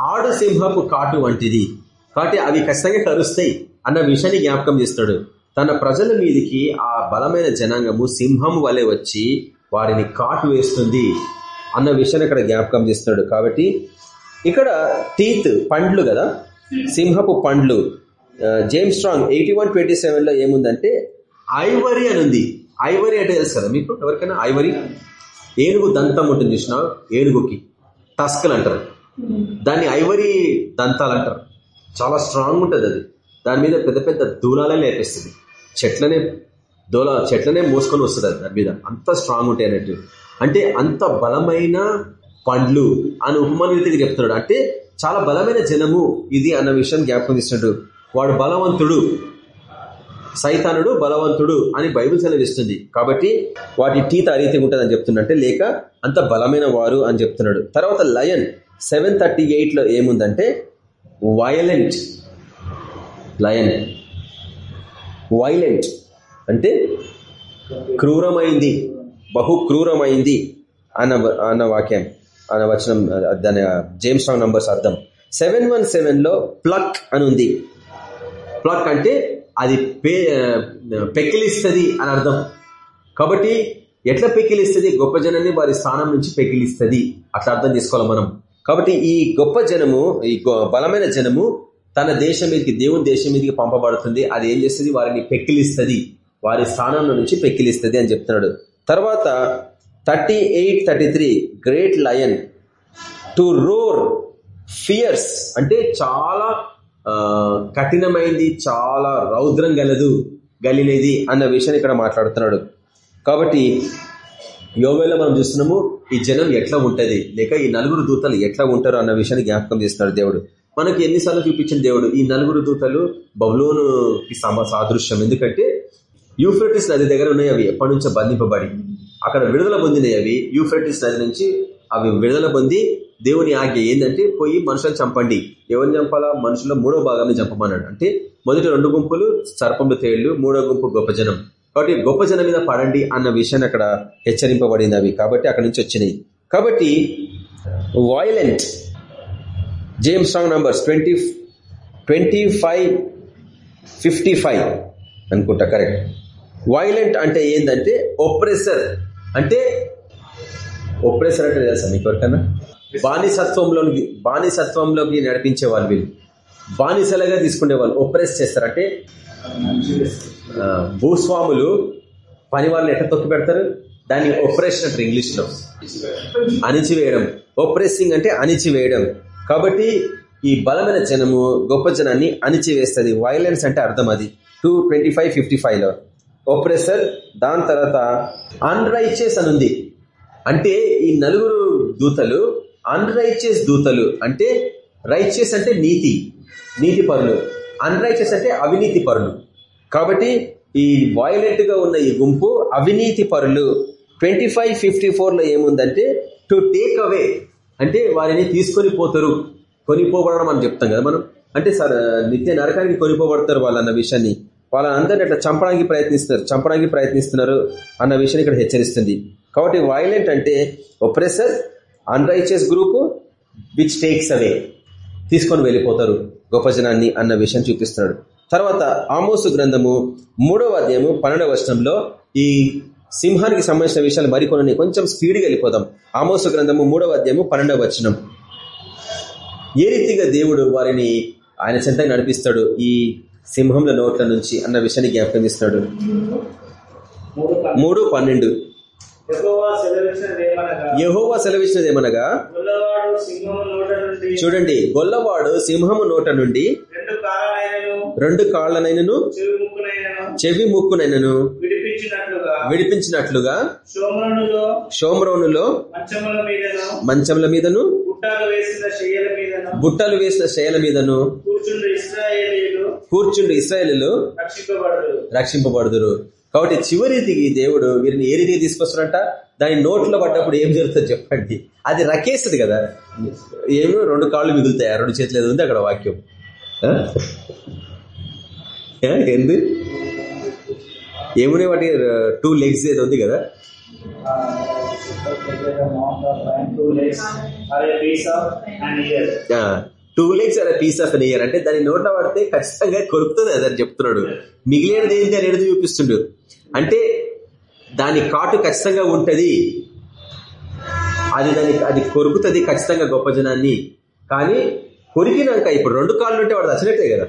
ఆడు సింహపు కాటు వంటిది. కాబట్టి అవి ఖచ్చితంగా కరుస్తాయి అన్న విషయాన్ని జ్ఞాపకం చేస్తాడు. తన ప్రజల మీదికి ఆ బలమైన జనాంగము సింహం వలె వచ్చి వారిని కాటు వేస్తుంది. అన్న విషయాన్ని ఇక్కడ జ్ఞాపకం చేస్తున్నాడు. కాబట్టి ఇక్కడ టీత్ పండ్లు కదా? సింహపు పండ్లు. James Strong eighty one twenty సెవెన్లో ఏముందంటే ఐవరీ అని ఉంది. ఐవరీ అంటే తెలుసు కదా మీకు? ఎవరికైనా ఐవరీ? ఏనుగు దంతం ఉంటుంది చూసిన? ఏనుగుకి. టస్కల్ అంటారు. దాన్ని ఐవరీ దంతాలు అంటారు. చాలా స్ట్రాంగ్ ఉంటుంది అది. దాని మీద పెద్ద పెద్ద దూలాలే లేపిస్తుంది. చెట్లనే దూల చెట్లనే మోసుకొని వస్తుంది అది దాని మీద. అంత స్ట్రాంగ్ ఉంటాయి అన్నట్టు. అంటే అంత బలమైన పండ్లు అని ఉపమాన రీతిగా చెప్తున్నాడు. అంటే చాలా బలమైన జనము ఇది అన్న విషయం జ్ఞాపకం చేస్తున్నాడు. వాడు బలవంతుడు సైతానుడు బలవంతుడు అని బైబిల్ సెలవిస్తుంది. కాబట్టి వాటి టీత ఆ రీతిగా ఉంటుంది అని లేక అంత బలమైన వారు అని చెప్తున్నాడు. తర్వాత లయన్ సెవెన్ థర్టీ ఎయిట్లో ఏముందంటే వయలెంట్ లయన్ వైలెంట్ అంటే క్రూరమైంది. బహు క్రూరమైంది అన్న అన్న వాక్యం అన్న వచనం దాని జేమ్స్ రాంగ్ నంబర్స్ అర్థం. సెవెన్ వన్ సెవెన్లో ప్లక్ అని ఉంది ప్లక్ అంటే అది పెక్కిలిస్తుంది అని అర్థం. కాబట్టి ఎట్లా పెక్కిలిస్తుంది గొప్ప జనాన్ని వారి స్థానం నుంచి పెక్కిలిస్తుంది అట్లా అర్థం చేసుకోవాలి మనం. కాబట్టి ఈ గొప్ప జనము ఈ బలమైన జనము తన దేశం మీదకి దేవుని దేశం మీదకి పంపబడుతుంది. అది ఏం చేస్తుంది? వారిని పెక్కిలిస్తుంది వారి స్థానంలో నుంచి పెక్కిలిస్తుంది అని చెప్తున్నాడు. తర్వాత thirty eight thirty three great lion to roar fierce అంటే చాలా కఠినమైంది చాలా రౌద్రం గలదు గలినేది అన్న విషయాన్ని ఇక్కడ మాట్లాడుతున్నాడు. కాబట్టి యోగలో మనం చూస్తున్నాము ఈ జనం ఎట్లా ఉంటది? లేక ఈ నలుగురు దూతలు ఎట్లా ఉంటారు అన్న విషయాన్ని జ్ఞాపకం చేస్తున్నాడు దేవుడు. మనకి ఎన్నిసార్లు చూపించిన దేవుడు ఈ నలుగురు దూతలు బబులోనుకి సాదృశ్యం. ఎందుకంటే యూఫ్రటిస్ నది దగ్గర ఉన్నాయి అవి. ఎప్పటి నుంచో బంధింపబడి. అక్కడ విడుదల పొందినాయి అవి. యూఫ్రటిస్ నది నుంచి అవి విడుదల పొంది దేవుని ఆజ్ఞ ఏంటంటే పోయి మనుషులను చంపండి. ఎవరిని చంపాలా? మనుషుల మూడో భాగాన్ని చంపమన్నాడు. అంటే మొదటి రెండు గుంపులు సర్పంపు తేళ్ళు మూడో గుంపు గొప్ప జనం. కాబట్టి గొప్ప జనం మీద పడండి అన్న విషయాన్ని అక్కడ హెచ్చరింపబడింది అవి. కాబట్టి అక్కడ నుంచి వచ్చినాయి. కాబట్టి violent James Strong numbers twenty twenty five fifty five అనుకుంటా కరెక్ట్ వైలెంట్ అంటే ఏంటంటే ఒప్రెసర్ అంటే ఒప్రెసర్ అంటే తెలుసా మీకు ఎవరికన్నా బానిసత్వంలోకి బానిసత్వంలోకి నడిపించే వాళ్ళు వీళ్ళు. బానిసలుగా తీసుకునే వాళ్ళు ఒప్రెస్ చేస్తారంటే భూస్వాములు పని వాళ్ళని ఎట్లా తొక్కి పెడతారు? దాన్ని ఒప్రెషన్ అంటారు ఇంగ్లీష్లో అణిచివేయడం. ఒప్రెసింగ్ అంటే అణిచివేయడం. కాబట్టి ఈ బలమైన జనము గొప్ప జనాన్ని అణిచివేస్తుంది. వైలెన్స్ అంటే అర్థం అది. టూ ట్వంటీ ఫైవ్ ఫిఫ్టీ ఫైవ్లో. ఒప్రెసర్ దాని తర్వాత అన్రైచియస్ అని ఉంది. అంటే ఈ నలుగురు దూతలు అన్రైచియస్ దూతలు అంటే రైచియస్ అంటే నీతి నీతి పరులు. అన్రైచియస్ అంటే అవినీతి పరులు. కాబట్టి ఈ వాయిలెంట్గా ఉన్న ఈ గుంపు అవినీతి పరులు. ట్వంటీ ఫైవ్ ఫిఫ్టీ ఫోర్లో ఏముందంటే టు టేక్ అవే అంటే వారిని తీసుకొని పోతారు. కొనిపోబడడం అని చెప్తాం కదా మనం. అంటే సార్ నిత్య నరకానికి కొనిపోబడతారు వాళ్ళన్న విషయాన్ని. వాళ్ళందరినీ అట్లా చంపడానికి ప్రయత్నిస్తున్నారు చంపడానికి ప్రయత్నిస్తున్నారు అన్న విషయాన్ని ఇక్కడ హెచ్చరిస్తుంది. కాబట్టి వైలెంట్ అంటే oppressor unrighteous group which takes away తీసుకొని వెళ్ళిపోతారు గొప్ప జనాన్ని అన్న విషయం చూపిస్తున్నాడు. తర్వాత ఆమోసు గ్రంథము మూడవ అధ్యాయము పన్నెండవ వర్షంలో ఈ సింహానికి సంబంధించిన విషయాలు మరికొన్ని కొంచెం స్పీడ్గా వెళ్ళిపోదాం. ఆమోసు గ్రంథము మూడవ అధ్యాయము పన్నెండవ వచనం. ఏ రీతిగా దేవుడు వారిని ఆయన చెంతగా నడిపిస్తాడు? ఈ సింహంల నోట్ల నుంచి అన్న విషయాన్ని జ్ఞాపకం ఇస్తున్నాడు మూడు పన్నెండు. యహోవా సెలవిచ్చినది ఏమనగా? చూడండి గొల్లవాడు సింహము నోట నుండి రెండు కాళ్ళనైనను చెవి ముక్కునైనను విడిపించినట్లుగా షోమరోనులో మంచముల మీదను బుట్టలు వేసిన శయల మీదను కూర్చుండి ఇస్రాయలు రక్షింపబడుదురు. కాబట్టి చివరిదికి దేవుడు వీరిని ఏ రీతికి తీసుకొస్తారంట దాని నోట్లో పడ్డప్పుడు ఏం జరుగుతుంది చెప్పండి. అది రకేస్తుంది కదా. ఏమో రెండు కాళ్ళు మిగులుతాయి రెండు చేతులు ఏదో ఉంది అక్కడ వాక్యం. ఏంది? ఏమునే వాటి? టూ లెగ్స్ ఏదో ఉంది కదా. టూ లెగ్స్ అనే పీస్ ఆఫ్ అన్ ఇయర్ అంటే దాని నోట్లో పడితే ఖచ్చితంగా కొరుకుతుంది అదని చెప్తున్నాడు. మిగిలినది ఏంటి అనేది చూపిస్తుండు. అంటే దాని కాటు ఖచ్చితంగా ఉంటది. అది దాని అది కొరుకుతుంది ఖచ్చితంగా గొప్ప జనాన్ని. కానీ కొరికినాక ఇప్పుడు రెండు కాళ్ళు ఉంటే వాడు నచ్చినట్టే కదా.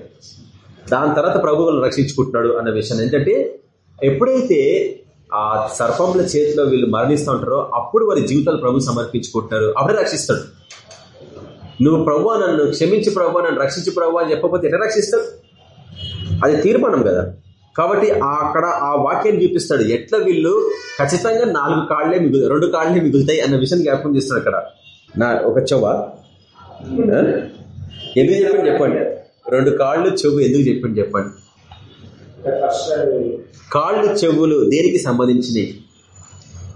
దాని తర్వాత ప్రభువులను రక్షించుకుంటున్నాడు అన్న విషయం. ఏంటంటే ఎప్పుడైతే ఆ సర్పంల చేతిలో వీళ్ళు మరణిస్తూ ఉంటారో అప్పుడు వారి జీవితాలు ప్రభు సమర్పించుకుంటారు. అప్పుడే రక్షిస్తాడు. నువ్వు ప్రభు నన్ను క్షమించి ప్రభు నన్ను రక్షించి ప్రభు అని చెప్పకపోతే ఎట్లా రక్షిస్తాడు? అది తీర్మానం కదా. కాబట్టి అక్కడ ఆ వాక్యాన్ని చూపిస్తాడు. ఎట్లా వీళ్ళు ఖచ్చితంగా నాలుగు కాళ్ళే మిగులు రెండు కాళ్ళే మిగులుతాయి అన్న విషయం జ్ఞాపకం చేస్తాడు అక్కడ. నా ఒక చెవ ఎందుకు చెప్పండి చెప్పండి? రెండు కాళ్ళు చెవు ఎందుకు చెప్పండి చెప్పండి? కాళ్ళు చెవులు దేనికి సంబంధించినవి?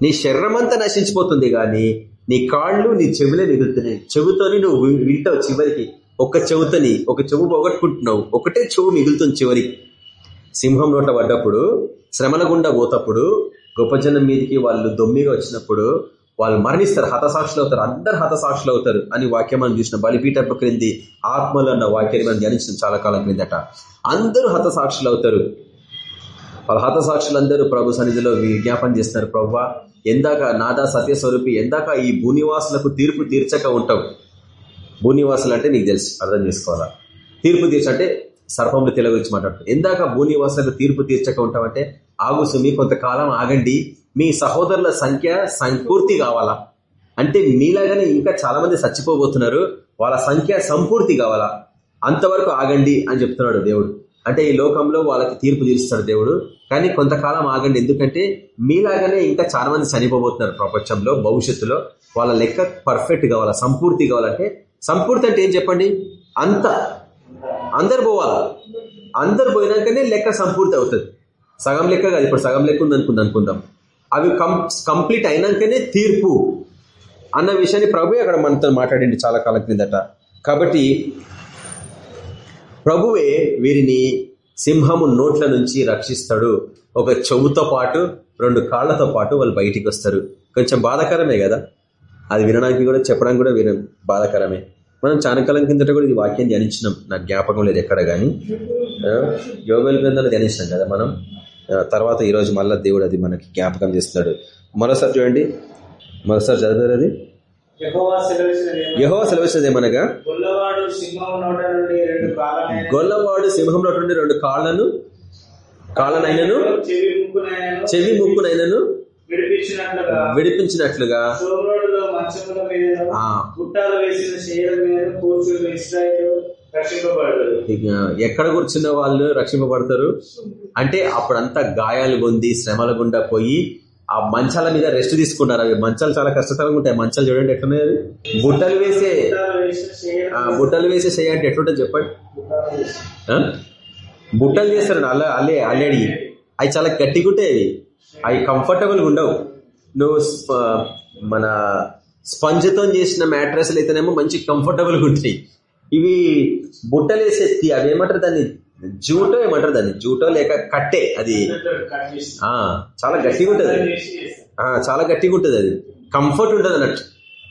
నీ శరీరం అంతా నశించిపోతుంది కానీ నీ కాళ్ళు నీ చెవులే మిగులుతున్నాయి చెవుతోని నువ్వు వింటావు చివరికి. ఒక చెవుతని ఒక చెవు పోగొట్టుకుంటున్నావు. ఒకటే చెవు మిగులుతుంది చివరికి. సింహం నోట పడ్డప్పుడు శ్రమల గుండా పోతప్పుడు గొప్ప జనం మీదకి వాళ్ళు దొమ్మిగా వచ్చినప్పుడు వాళ్ళు మరణిస్తారు. హతసాక్షులు అవుతారు అందరు హతసాక్షులు అవుతారు అని వాక్యం మనం చూసిన. బలిపీఠపు క్రింది ఆత్మలు అన్న వాక్యాన్ని మనం ధ్యానించిన చాలా కాలం క్రిందట. అందరూ హతసాక్షులు అవుతారు హతసాక్షులందరూ ప్రభు సన్నిధిలో విజ్ఞాపన చేస్తున్నారు ప్రభు ఎందాక నాదా సత్యస్వరూపి ఎందాక ఈ భూనివాసులకు తీర్పు తీర్చక ఉంటావు. భూనివాసులు అంటే నీకు తెలుసు అర్థం చేసుకోవాలా? తీర్పు తీర్చంటే సర్పములు తెల గురించి మాట్లాడుతుంది. ఎందాక భూనివాసులకు తీర్పు తీర్చక ఉంటామంటే ఆగు సుమి కొంతకాలం ఆగండి. మీ సహోదరుల సంఖ్య సంపూర్తి కావాలా? అంటే మీలాగానే ఇంకా చాలా మంది చచ్చిపోబోతున్నారు వాళ్ళ సంఖ్య సంపూర్తి కావాలా? అంతవరకు ఆగండి అని చెప్తున్నాడు దేవుడు. అంటే ఈ లోకంలో వాళ్ళకి తీర్పు తీరుస్తాడు దేవుడు. కానీ కొంతకాలం ఆగండి. ఎందుకంటే మీలాగానే ఇంకా చాలా మంది చనిపోబోతున్నారు ప్రపంచంలో భవిష్యత్తులో. వాళ్ళ లెక్క పర్ఫెక్ట్ కావాలా సంపూర్తి కావాలంటే సంపూర్తి అంటే ఏం చెప్పండి? అంత. అందరు పోవాలా. అందరు పోయినాకనే లెక్క సంపూర్తి అవుతుంది. సగం లెక్క కాదు ఇప్పుడు సగం లెక్క ఉంది అనుకుంది అనుకుందాం. అవి కంప్లీట్ అయినాకనే తీర్పు. అన్న విషయాన్ని ప్రభు అక్కడ మనతో మాట్లాడింది చాలా కాలం క్రిందట. కాబట్టి ప్రభువే వీరిని సింహము నోట్ల నుంచి రక్షిస్తాడు. ఒక చెవుతో పాటు రెండు కాళ్ళతో పాటు వాళ్ళు బయటికి వస్తారు. కొంచెం బాధాకరమే కదా? అది వినడానికి కూడా చెప్పడానికి కూడా విన బాధాకరమే. మనం చాలా కాలం కిందట కూడా ఇది వాక్యం ధ్యానించినాం. నాకు జ్ఞాపకం లేదు ఎక్కడ కానీ యోగల గ్రంథాలు ధ్యానించినాం కదా మనం. తర్వాత ఈరోజు మళ్ళా దేవుడు అది మనకి జ్ఞాపకం చేస్తున్నాడు. మరోసారి చూడండి. మరోసారి చదివారు అది యహో సెలవిస్తుంది ఏమనగా గొల్లవాడు సింహం నుండి రెండు కాళ్ళను కాళ్ళనైనను చెవి ముక్కునైనను విడిపించినట్లుగా ఎక్కడ కూర్చున్న వాళ్ళు రక్షింపబడతారు? అంటే అప్పుడంతా గాయాలు పొంది శ్రమల గుండా పోయి ఆ మంచాల మీద రెస్ట్ తీసుకున్నారు. అవి మంచాలు చాలా కష్టతరంగా ఉంటాయి. మంచాలు చూడండి ఎట్లున్నాయి బుట్టలు వేసే బుట్టలు వేసే చేయంటే ఎట్లుంటుంది చెప్పండి? బుట్టలు చేస్తారు అలా అల్లే అల్లేడి. అవి చాలా గట్టిగా ఉంటాయి అవి. కంఫర్టబుల్గా ఉండవు. నువ్వు మన స్పంజ్తో చేసిన మ్యాట్రస్లు అయితేనేమో మంచి కంఫర్టబుల్గా ఉంటాయి. ఇవి బుట్టలేసెత్తి అవి ఏమంటారు దాన్ని? జూటో ఏమంటారు దాన్ని? జూటో లేక కట్టే అది. చాలా గట్టిగా ఉంటుంది చాలా గట్టిగా ఉంటుంది అది. కంఫర్ట్ ఉంటుంది అన్నట్టు.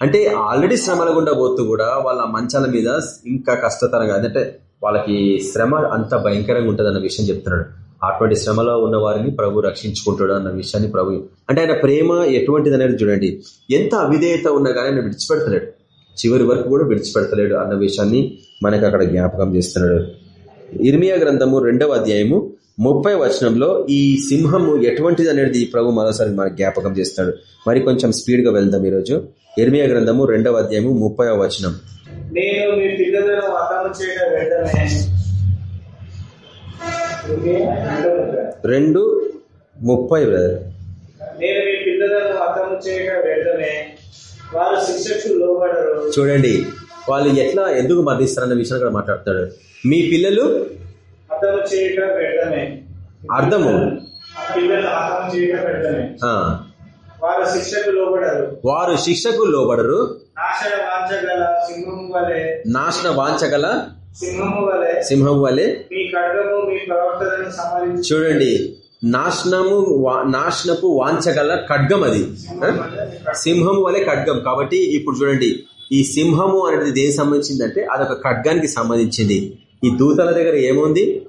అంటే ఆల్రెడీ శ్రమల గుండా పోతూ కూడా వాళ్ళ మంచాల మీద ఇంకా కష్టతరంగా అంటే వాళ్ళకి శ్రమ అంత భయంకరంగా ఉంటుంది అన్న విషయం చెప్తున్నాడు. అటువంటి శ్రమలో ఉన్న వారిని ప్రభు రక్షించుకుంటాడు అన్న విషయాన్ని ప్రభు అంటే ఆయన ప్రేమ ఎటువంటిది అనేది చూడండి. ఎంత అవిధేయత ఉన్నా కానీ ఆయన విడిచిపెడతలేడు. చివరి వరకు కూడా విడిచిపెడతలేడు అన్న విషయాన్ని మనకు అక్కడ జ్ఞాపకం చేస్తున్నాడు. ఇర్మియా గ్రంథము రెండవ అధ్యాయము ముప్పై వచనంలో ఈ సింహము ఎటువంటిది అనేది ప్రభు మరోసారి మనకు జ్ఞాపకం చేస్తాడు. మరి కొంచెం స్పీడ్గా వెళ్దాం ఈరోజు. ఇర్మియా గ్రంథము రెండవ అధ్యాయము ముప్పై వచనం. రెండు ముప్పై బ్రదర్ చూడండి. వాళ్ళు ఎట్లా ఎందుకు మరణిస్తారన్న విషయం కూడా మాట్లాడతాడు. మీ పిల్లలు? అర్థము వారు శిక్షకు లోబడరు. నాశన వాంచగల సింహం వలె. సింహం చూడండి నాశనము నాశనపు వాంచగల ఖడ్గం అది. సింహము వలె ఖడ్గం. కాబట్టి ఇప్పుడు చూడండి ఈ సింహము అనేది దేనికి సంబంధించిందంటే అదొక ఖడ్గానికి సంబంధించింది. ఈ దూతల దగ్గర ఏముంది?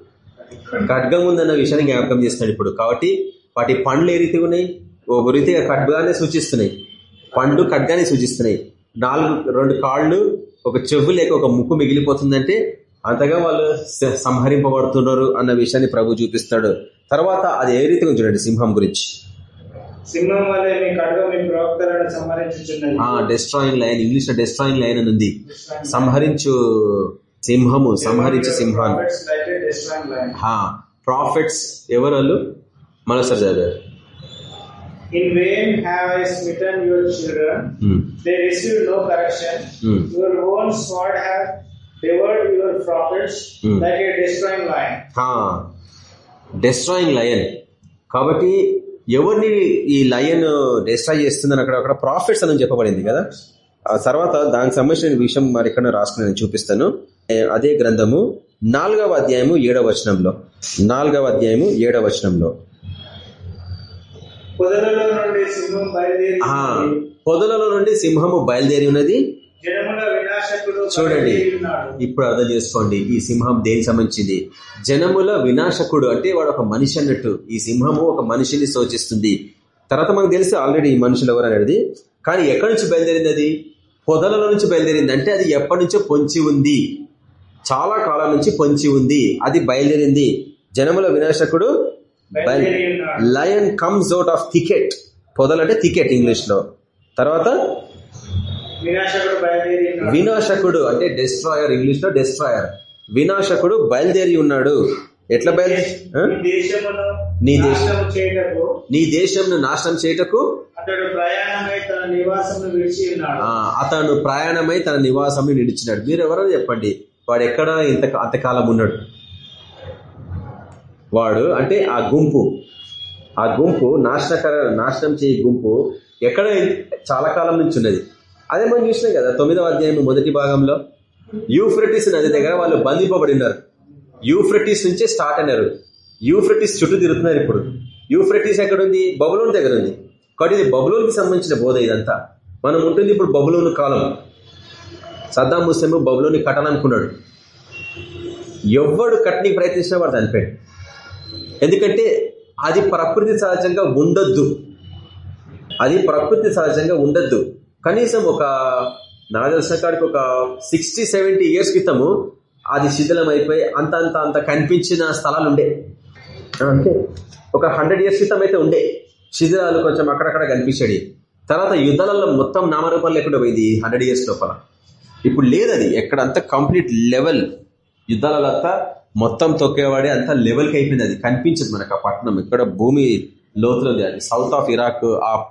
ఖడ్గం ఉందన్న విషయాన్ని జ్ఞాపకం చేస్తున్నాడు ఇప్పుడు. కాబట్టి వాటి పండ్లు ఏ రీతిగా ఉన్నాయి? ఒక రీతిగా ఖడ్గానే సూచిస్తున్నాయి. పండ్లు ఖడ్గానే సూచిస్తున్నాయి. నాలుగు రెండు కాళ్ళు ఒక చెవు లేక ఒక ముక్కు మిగిలిపోతుందంటే అంతగా వాళ్ళు సంహరింపబడుతున్నారు అన్న విషయాన్ని ప్రభు చూపిస్తాడు తర్వాత అది ఏ రీతిగా చూడండి సింహం గురించి? సింహం వల్లే మీ ఖడ్గం మీ ప్రవక్తలను సంహరించుచున్నది డెస్ట్రాయింగ్ లైన్ ఇంగ్లీష్లో డెస్ట్రాయింగ్ లైన్ అని ఉంది సంహరించు సింహము సంహరించు సింహాన్ని ప్రాఫిట్స్ ఎవరు వాళ్ళు మరోసారి చదివారు In vain have I smitten your children. Hmm. They received no correction. Hmm. Your own sword have devoured your prophets hmm. like a destroying lion. Destroying lion కాబట్టి ఎవరిని ఈ లయన్ డిస్ట్రాయ్ చేస్తుందని అక్కడ అక్కడ ప్రాఫిట్స్ అని చెప్పబడింది కదా. ఆ తర్వాత దానికి సంబంధించిన విషయం మరి ఎక్కడ రాసుకుని నేను చూపిస్తాను. అదే గ్రంథము నాలుగవ అధ్యాయము ఏడవ వచనంలో. నాలుగవ అధ్యాయము ఏడవ వచనంలో. పొదలలో నుండి సింహం బయలుదేరి ఆ పొదలలో నుండి సింహము బయలుదేరి ఉన్నది. చూడండి. ఇప్పుడు అర్థం చేసుకోండి. ఈ సింహం దేనికి సంబంధించింది? జనముల వినాశకుడు అంటే వాడు ఒక మనిషి అన్నట్టు. ఈ సింహము ఒక మనిషిని సూచిస్తుంది తర్వాత మనకు తెలుసు ఆల్రెడీ ఈ మనుషులు ఎవరు అనేది. కానీ ఎక్కడి నుంచి బయలుదేరింది అది? పొదలలో నుంచి బయలుదేరింది. అంటే అది ఎప్పటి నుంచో పొంచి ఉంది. చాలా కాలం నుంచి పొంచి ఉంది. అది బయలుదేరింది. జనముల వినాశకుడు lion comes out of thicket పొదలంటే thicket ఇంగ్లీష్లో. తర్వాత వినాశకుడు అంటే డెస్ట్రాయర్ ఇంగ్లీష్లో డెస్ట్రాయర్ వినాశకుడు బయలుదేరి ఉన్నాడు. ఎట్లా బయలుదేరి? నీ దేశ- నీ దేశంను నాశనం చేయుటకు అతను ప్రయాణమై తన నివాసం నిలిచినాడు. మీరు ఎవరో చెప్పండి. వాడు ఎక్కడ ఇంత అంతకాలం ఉన్నాడు? వాడు అంటే ఆ గుంపు. ఆ గుంపు నాశనకర నాశనం చేయి గుంపు ఎక్కడ చాలా కాలం నుంచి ఉన్నది. అదే మనం చూసినాం కదా తొమ్మిదవ అధ్యాయం మొదటి భాగంలో యూఫ్రటిస్ నది దగ్గర వాళ్ళు బంధింపబడినారు. యూఫ్రటిస్ నుంచే స్టార్ట్ అయినారు. యూఫ్రటిస్ చుట్టూ తిరుగుతున్నారు ఇప్పుడు. యూఫ్రటిస్ ఎక్కడ ఉంది బబులోన్ దగ్గర ఉంది కాబట్టి ఇది బబులోన్కి సంబంధించిన బోధ ఇదంతా. మనం ఉంటుంది ఇప్పుడు బబులోను కాలం. సద్దాం హుస్సేన్ బబులోని కట్టాలనుకున్నాడు. ఎవ్వడు కట్టని ప్రయత్నించినా వాడు చనిపోయాడు. ఎందుకంటే అది ప్రకృతి సహజంగా ఉండొద్దు. అది ప్రకృతి సహజంగా ఉండొద్దు. కనీసం ఒక నాకు తెలిసిన కాడికి ఒక సిక్స్టీ సెవెంటీ ఇయర్స్ క్రితము అది శిథిలం అయిపోయి అంత అంత అంత కనిపించిన స్థలాలు ఉండే అంటే ఒక హండ్రెడ్ ఇయర్స్ క్రితం అయితే ఉండే. శిథిలాలు కొంచెం అక్కడక్కడ కనిపించాడు తర్వాత యుద్ధాలలో మొత్తం నామరూపాలు లేకుండా పోయింది హండ్రెడ్ ఇయర్స్ లోపల. ఇప్పుడు లేదు అది ఎక్కడంతా కంప్లీట్ లెవెల్ యుద్ధాలలో అంతా మొత్తం తొక్కేవాడే అంతా లెవెల్కి అయిపోయింది అది. కనిపించదు మనకు ఆ పట్టణం. ఇక్కడ భూమి లోతులు అది. సౌత్ ఆఫ్ ఇరాక్ ఆ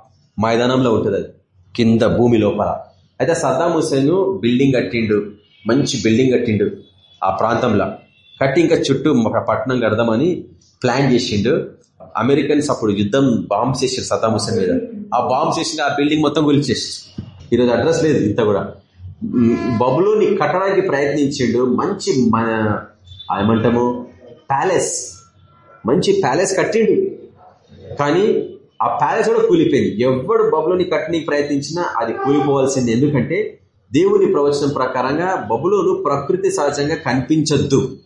మైదానంలో ఉంటుంది అది. కింద భూమి లోపల. అయితే సద్దాం హుసేన్ బిల్డింగ్ కట్టిండు. మంచి బిల్డింగ్ కట్టిండు ఆ ప్రాంతంలో. కట్టి ఇంకా చుట్టూ ఒక పట్టణం కడదామని ప్లాన్ చేసిండు. అమెరికన్స్ అప్పుడు యుద్ధం బాంబ్స్ చేసారు సద్దాం హుసేన్ మీద. ఆ బాంబ్స్ చేసిన ఆ బిల్డింగ్ మొత్తం కూల్చేసి ఈరోజు అడ్రస్ లేదు ఇంత కూడా. ఉమ్, బబులోని కట్టడానికి ప్రయత్నించిండు. మంచి మన ఏమంటాము ప్యాలెస్. మంచి ప్యాలెస్ కట్టిండు. కానీ ఆ ప్యాలెస్ కూడా కూలిపోయింది. ఎవడు బబులోని కట్టనీకి ప్రయత్నించినా అది కూలిపోవాల్సింది. ఎందుకంటే దేవుని ప్రవచనం ప్రకారంగా బబులోను ప్రకృతి సహజంగా కనిపించొద్దు.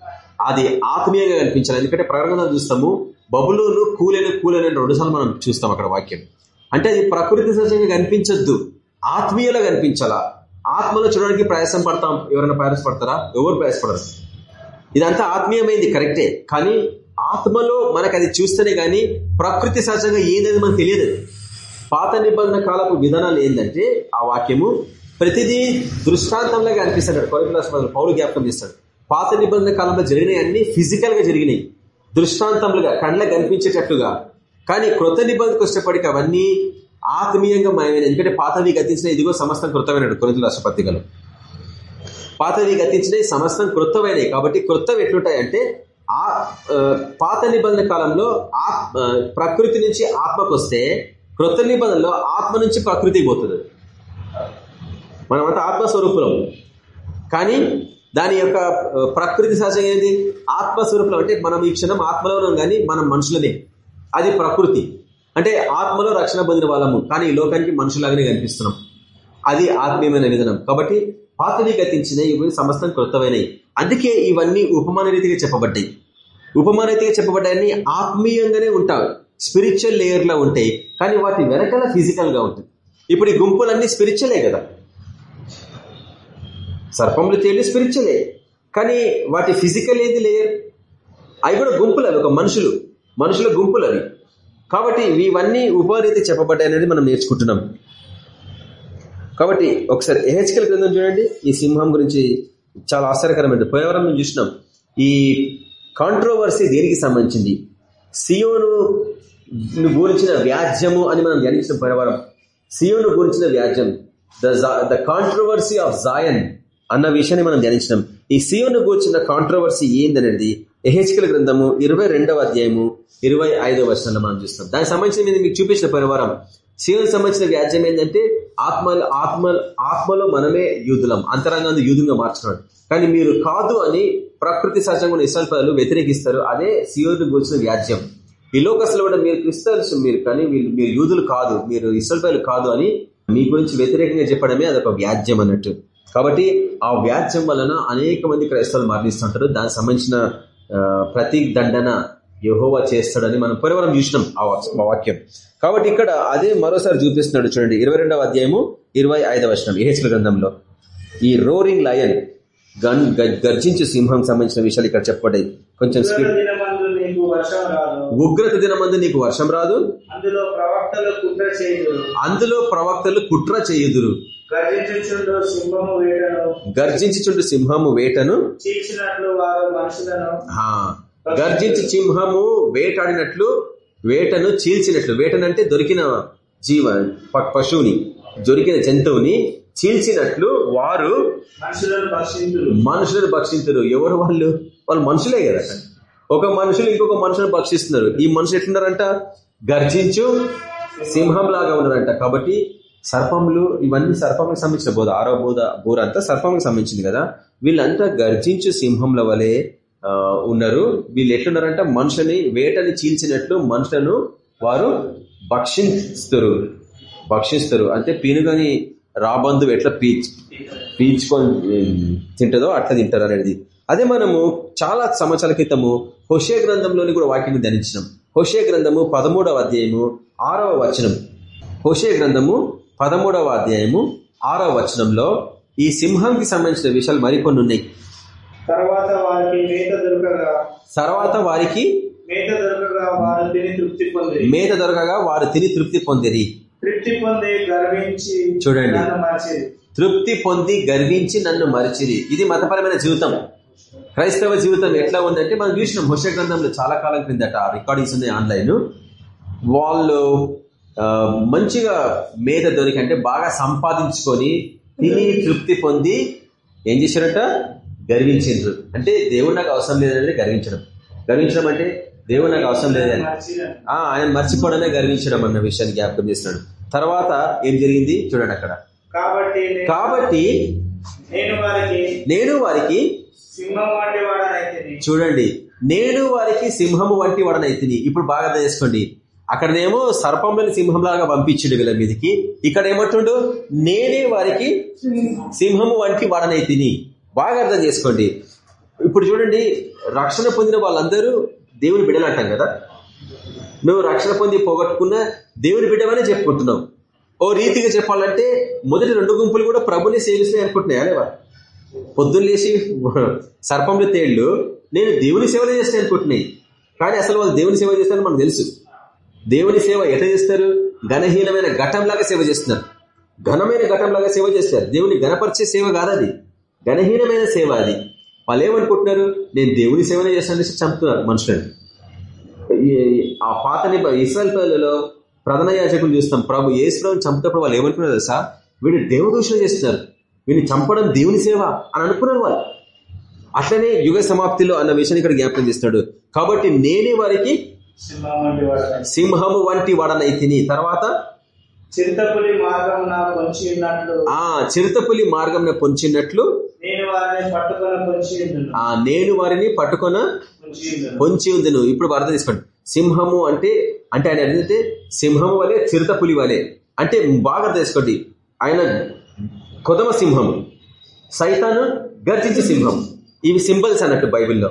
అది ఆత్మీయంగా కనిపించాలి. ఎందుకంటే ప్రకటన చూస్తాము బబులోను కూలేను కూలేను రెండుసార్లు మనం చూస్తాం అక్కడ వాక్యం. అంటే అది ప్రకృతి సహజంగా కనిపించొద్దు. ఆత్మీయలో కనిపించాలా? ఆత్మలో చూడడానికి ప్రయాసం పడతాం. ఎవరైనా ప్రయాసపడతారా ఎవరు ప్రయాసపడరు ఇదంతా ఆత్మీయమైంది కరెక్టే. కానీ ఆత్మలో మనకు అది చూస్తేనే కానీ ప్రకృతి సహజంగా ఏందని మనకు తెలియదు. పాత నిబంధన కాలపు విధానాలు ఏంటంటే ఆ వాక్యము ప్రతిదీ దృష్టాంతంలాగా అనిపిస్తాడు. కొరకులాసు పౌరు జ్ఞాపకం చేస్తాడు. పాత నిబంధన కాలంలో జరిగినాయి అన్ని ఫిజికల్గా జరిగినాయి దృష్టాంతములుగా కళ్ళకు కనిపించేటట్లుగా. కానీ క్రొత్త నిబంధనకు వచ్చేప్పటికి అవన్నీ ఆత్మీయంగా మాయమైన ఎందుకంటే పాతవి గతించిన ఇదిగో సమస్తం కృతమైనడు కొరింత రాష్ట్రపతికలు పాతవి గతించినవి సమస్తం కృతమైనవి. కాబట్టి కృతం ఎట్లుంటాయంటే ఆ పాత నిబంధన కాలంలో ఆత్- ప్రకృతి నుంచి ఆత్మకు వస్తే కృత నిబంధనలో ఆత్మ నుంచి ప్రకృతికి పోతుంది. మనమంతా ఆత్మస్వరూపులం. కానీ దాని యొక్క ప్రకృతి సహజంగా ఏంది? ఆత్మస్వరూపులం. అంటే మనం ఈ క్షణం ఆత్మలో ఉన్నాం కానీ మనం మనుషులనే అది ప్రకృతి. అంటే ఆత్మలో రక్షణ పొందిన వాళ్ళము. కానీ ఈ లోకానికి మనుషులాగానే కనిపిస్తున్నాం. అది ఆత్మీయమైన విధానం కాబట్టి పాతవి గతించినవి ఇవి సమస్తం కృతమైనవి. అందుకే ఇవన్నీ ఉపమాన రీతిగా చెప్పబడ్డాయి. ఉపమానైతే చెప్పబడ్డాయని ఆత్మీయంగానే ఉంటావు స్పిరిచువల్ లేయర్లో ఉంటాయి. కానీ వాటి వెనకాల ఫిజికల్గా ఉంటుంది ఇప్పుడు ఈ గుంపులన్నీ స్పిరిచువలే కదా. సర్పములు తేలి స్పిరిచువలే కానీ వాటి ఫిజికల్ ఏది లేయర్ అవి కూడా గుంపులు అవి ఒక మనుషులు. మనుషుల గుంపులు అవి. కాబట్టి ఇవన్నీ ఉపరీతి చెప్పబడ్డాయి అనేది మనం నేర్చుకుంటున్నాం. కాబట్టి ఒకసారి ఎహెచ్కల్ గ్రంథం చూడండి. ఈ సింహం గురించి చాలా ఆశ్చర్యకరమైనది. పోయవరం మేము చూసినాం. ఈ కాంట్రోవర్సీ దేనికి సంబంధించింది? సియోను గురించిన వ్యాజ్యము అని మనం ధ్యానించిన పరివారం సియోను గురించిన వ్యాజ్యం the the controversy of Zion అన్న విషయాన్ని మనం ధ్యానించినాం. ఈ సియోను గురించిన కాంట్రవర్సీ ఏందనేది ఎహెచ్కల్ గ్రంథము ఇరవై రెండవ అధ్యాయము ఇరవై ఐదవ వర్షంలో మనం చూస్తాం. దానికి సంబంధించిన నేను మీకు చూపించిన పరివారం సియోన్ సంబంధించిన వ్యాజ్యం ఏంటంటే ఆత్మ ఆత్మ ఆత్మలో మనమే యూదులం. అంతరంగంలో యూదుగా మార్చున్నాడు కానీ మీరు కాదు అని ప్రకృతి సహజంగా ఉన్న ఇస్రాయల్ వ్యతిరేకిస్తారు. అదే సియోను గురించిన వ్యాజ్యం. ఈ లోకస్లో కూడా మీరు క్రిస్తల్స్ మీరు కానీ వీళ్ళు మీరు యూదులు కాదు మీరు ఇస్రాయలు కాదు అని మీ గురించి వ్యతిరేకంగా చెప్పడమే అదొక వ్యాజ్యం అన్నట్టు. కాబట్టి ఆ వ్యాజ్యం వలన అనేక మంది క్రైస్తవులు మరణిస్తుంటారు. దానికి సంబంధించిన ప్రతి దండన యహోవా చేస్తాడని మనం పరివరం చూసినాం ఆ వాక్- ఆ వాక్యం. కాబట్టి ఇక్కడ అదే మరోసారి చూపిస్తున్నాడు చూడండి ఇరవై అధ్యాయము ఇరవై ఐదవ వచనం ఏహెచ్ల గ్రంథంలో. ఈ రోరింగ్ లయన్ గన్ గర్జించు సింహం సంబంధించిన విషయాలు ఇక్కడ చెప్పబడ్డాయి. కొంచెం స్పీడ్ ఉగ్రత దినమందు నీకు వర్షం రాదు. అందులో ప్రవక్తలు కుట్ర చేయదు అందులో ప్రవక్తలు కుట్ర చేయుదురు. గర్జించుచుండు సింహము వేటను. గర్జించి సింహము వేటాడినట్లు వేటను చీల్చినట్లు. వేటనంటే దొరికిన జీవ పశువుని దొరికిన జంతువుని చీల్చినట్లు వారు మనుషులను భక్షించరు. ఎవరు వాళ్ళు? వాళ్ళు మనుషులే కదా. ఒక మనుషులు ఇంకొక మనుషులను భక్షిస్తున్నారు. ఈ మనుషులు ఎట్లున్నారంట? గర్జించు సింహం లాగా ఉన్నారంట. కాబట్టి సర్పములు ఇవన్నీ సర్పములకు సంబంధించిన బోధ. ఆరో బోధ బోధ అంతా సర్పములకు సంబంధించింది కదా. వీళ్ళంతా గర్జించు సింహంల వలె ఉన్నారు. వీళ్ళు ఎట్లున్నారంటే మనుషుని వేటని చీల్చినట్లు మనుషులను వారు భక్షిస్తారు భక్షిస్తారు. అంటే పీనుగని రాబందు ఎట్లా పీచ్ పీల్చుకొని తింటుందో అట్లా తింటారు అనేది. అదే మనము చాలా సంవత్సరాల క్రితము హుషే గ్రంథంలోని కూడా వాక్యం ధనించినాం హుషే గ్రంథము పదమూడవ అధ్యాయము ఆరవ వచనం. హుషే గ్రంథము పదమూడవ అధ్యాయము ఆరవ వచనంలో ఈ సింహంకి సంబంధించిన విషయాలు మరికొన్ని ఉన్నాయి. తర్వాత వారికి మేత దొరకగా తర్వాత వారికి మేత దొరకగా వారు తిని తృప్తి పొంది మేత దొరకగా వారు తిని తృప్తి పొందిరి. తృప్తి పొంది గర్వించి చూడండి. తృప్తి పొంది గర్వించి నన్ను మరిచిరి. ఇది మతపరమైన జీవితం. క్రైస్తవ జీవితం ఎట్లా ఉందంటే మనం చూసినాం హుష గ్రంథంలో చాలా కాలం క్రిందట రికార్డింగ్స్ ఉన్నాయి ఆన్లైన్. వాళ్ళు మంచిగా మేత దొరికి అంటే బాగా సంపాదించుకొని తిని తృప్తి పొంది ఏం చేశారట? గర్వించిండ్రు. అంటే దేవుడు నాకు అవసరం లేదంటే గర్వించడం. గర్వించడం అంటే దేవుడు నాకు అవసరం లేదని. ఆయన మర్చిపోవడమే గర్వించడం అన్న విషయాన్ని జ్ఞాపకం చేస్తున్నాడు. తర్వాత ఏం జరిగింది? చూడండి అక్కడ. కాబట్టి నేను- కాబట్టి నేను వారికి నేను వారికి సింహం వంటి వాడనైతిని. చూడండి. నేను వారికి సింహము వంటి వాడనైతిని. ఇప్పుడు బాగా చేసుకోండి. అక్కడనేమో సర్పంలోని సింహంలాగా పంపించిండు వీళ్ళ మీదకి. ఇక్కడ ఏమంటుండు నేనే వారికి సింహము వంటి వాడనైతిని. బాగా అర్థం చేసుకోండి. ఇప్పుడు చూడండి రక్షణ పొందిన వాళ్ళందరూ దేవుని బిడ్డలు అంటాం కదా? నువ్వు రక్షణ పొంది పోగొట్టుకున్న దేవుని బిడ్డవనే చెప్పుకుంటున్నావు ఓ రీతిగా చెప్పాలంటే మొదటి రెండు గుంపులు కూడా ప్రభుని సేవిస్తున్నాయి అనుకుంటున్నాయి అనేవా పొద్దున్న లేచి సర్పంలో తేళ్ళు నేను దేవుని సేవలు చేస్తాను అనుకుంటున్నాయి. కానీ అసలు వాళ్ళు దేవుని సేవ చేస్తారని మనకు తెలుసు. దేవుని సేవ ఎట్లా చేస్తారు? ఘనహీనమైన ఘటంలాగా సేవ చేస్తున్నారు. ఘనమైన ఘటంలాగా సేవ చేస్తారు. దేవుని ఘనపరిచే సేవ కాదు అది. ఘనహీనమైన సేవ అది. వాళ్ళు ఏమనుకుంటున్నారు? నేను దేవుని సేవనే చేస్తానని చంపుతున్నారు మనుషులని. ఆ పాత ఇస్రాయల్ పిల్లలలో ప్రధాన యాజకులు చూస్తాం. ప్రభు ఏసుప్రభుని చంపుతప్పుడు వాళ్ళు ఏమనుకున్నారు తెలుసా? వీడు దేవదూషణ చేస్తున్నారు. వీడిని చంపడం దేవుని సేవ అని అనుకున్నారు వాళ్ళు. అట్లనే యుగ సమాప్తిలో అన్న విషయాన్ని ఇక్కడ జ్ఞాపకం చేస్తున్నాడు. కాబట్టి నేనే వారికి వంటి సింహము వంటి వాడనైతిని తర్వాత? చింతపులి మార్గం నా పొంచి ఉన్నట్లు ఆ చిరుతపులి మార్గం పొంచినట్లు ఆ నేను వారిని పట్టుకొన పొంచి ఉందిను ఇప్పుడు అర్థం తీసుకోండి. సింహము అంటే అంటే ఆయన ఏంటంటే సింహము వలె చిరుతపులి వలె. అంటే బాగా చేసుకోండి. ఆయన కొదమ సింహము. సైతాను గర్జించే సింహం. ఇవి సింబల్స్ అన్నట్టు బైబిల్లో.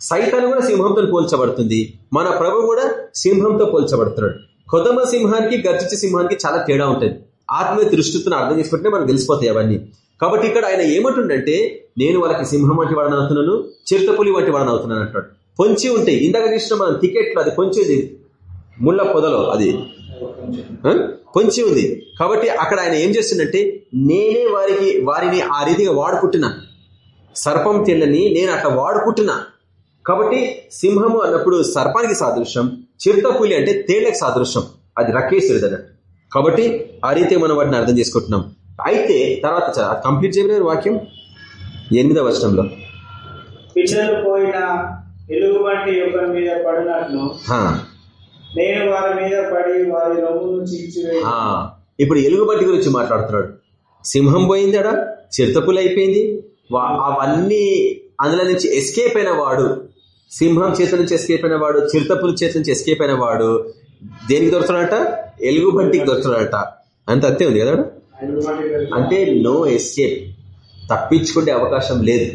సైతాను కూడా సింహంతో పోల్చబడుతుంది. మన ప్రభు కూడా సింహంతో పోల్చబడుతున్నాడు. కొదమ సింహానికి గర్జించే సింహానికి చాలా తేడా ఉంటుంది. ఆత్మీయ దృష్టితో అర్థం చేసుకుంటే మనకు తెలిసిపోతాయి అవన్నీ. కాబట్టి ఇక్కడ ఆయన ఏమంటుండంటే నేను వాళ్ళకి సింహం వంటి వాడని అవుతున్నాను చిరుతపులి వంటి వాడని అవుతున్నాను అంటాడు పొంచి ఉంటాయి ఇందాక చూసిన మనం టికెట్లు అది పొంచి ఉంది. ముళ్ళ పొదలో అది. పొంచి ఉంది. కాబట్టి అక్కడ ఆయన ఏం చేస్తుందంటే నేనే వారికి వారిని ఆ రీతిగా వాడుకుంటున్నా. సర్పం తిండని నేను అట్లా వాడుకుంటున్నా. కాబట్టి సింహము అన్నప్పుడు సర్పానికి సాదృశ్యం చిరుతపులి అంటే తేళ్ళకు సాదృశ్యం. అది రకేశ్వరుడు అన్నట్టు. కాబట్టి ఆ రీతి మనం వాటిని అర్థం చేసుకుంటున్నాం. అయితే తర్వాత కంప్లీట్ చేయలేదు వాక్యం ఎనిమిదవ వచనంలో. పోయిన ఎలుగుబంటి ఒకరి మీద పడినట్లు హా, నేను వారి మీద పడి వారి రొమ్మును చీల్చివేయి హా. ఇప్పుడు ఎలుగుబంటి గురించి మాట్లాడుతున్నాడు. సింహం పోయింది అడా చిరుతపులి అయిపోయింది. అవన్నీ అందులో నుంచి ఎస్కేప్ అయిన వాడు సింహం చేతి నుంచి ఎస్కేప్ అయిన వాడు చిరుతపుల చేతి నుంచి ఎస్కేప్ అయిన వాడు దేనికి దొరుకుతాడట ఎలుగు బంటికి దొరుకుతాడట అంత అంతే ఉంది కదా అంటే నో ఎస్కేప్ తప్పించుకునే అవకాశం లేదు.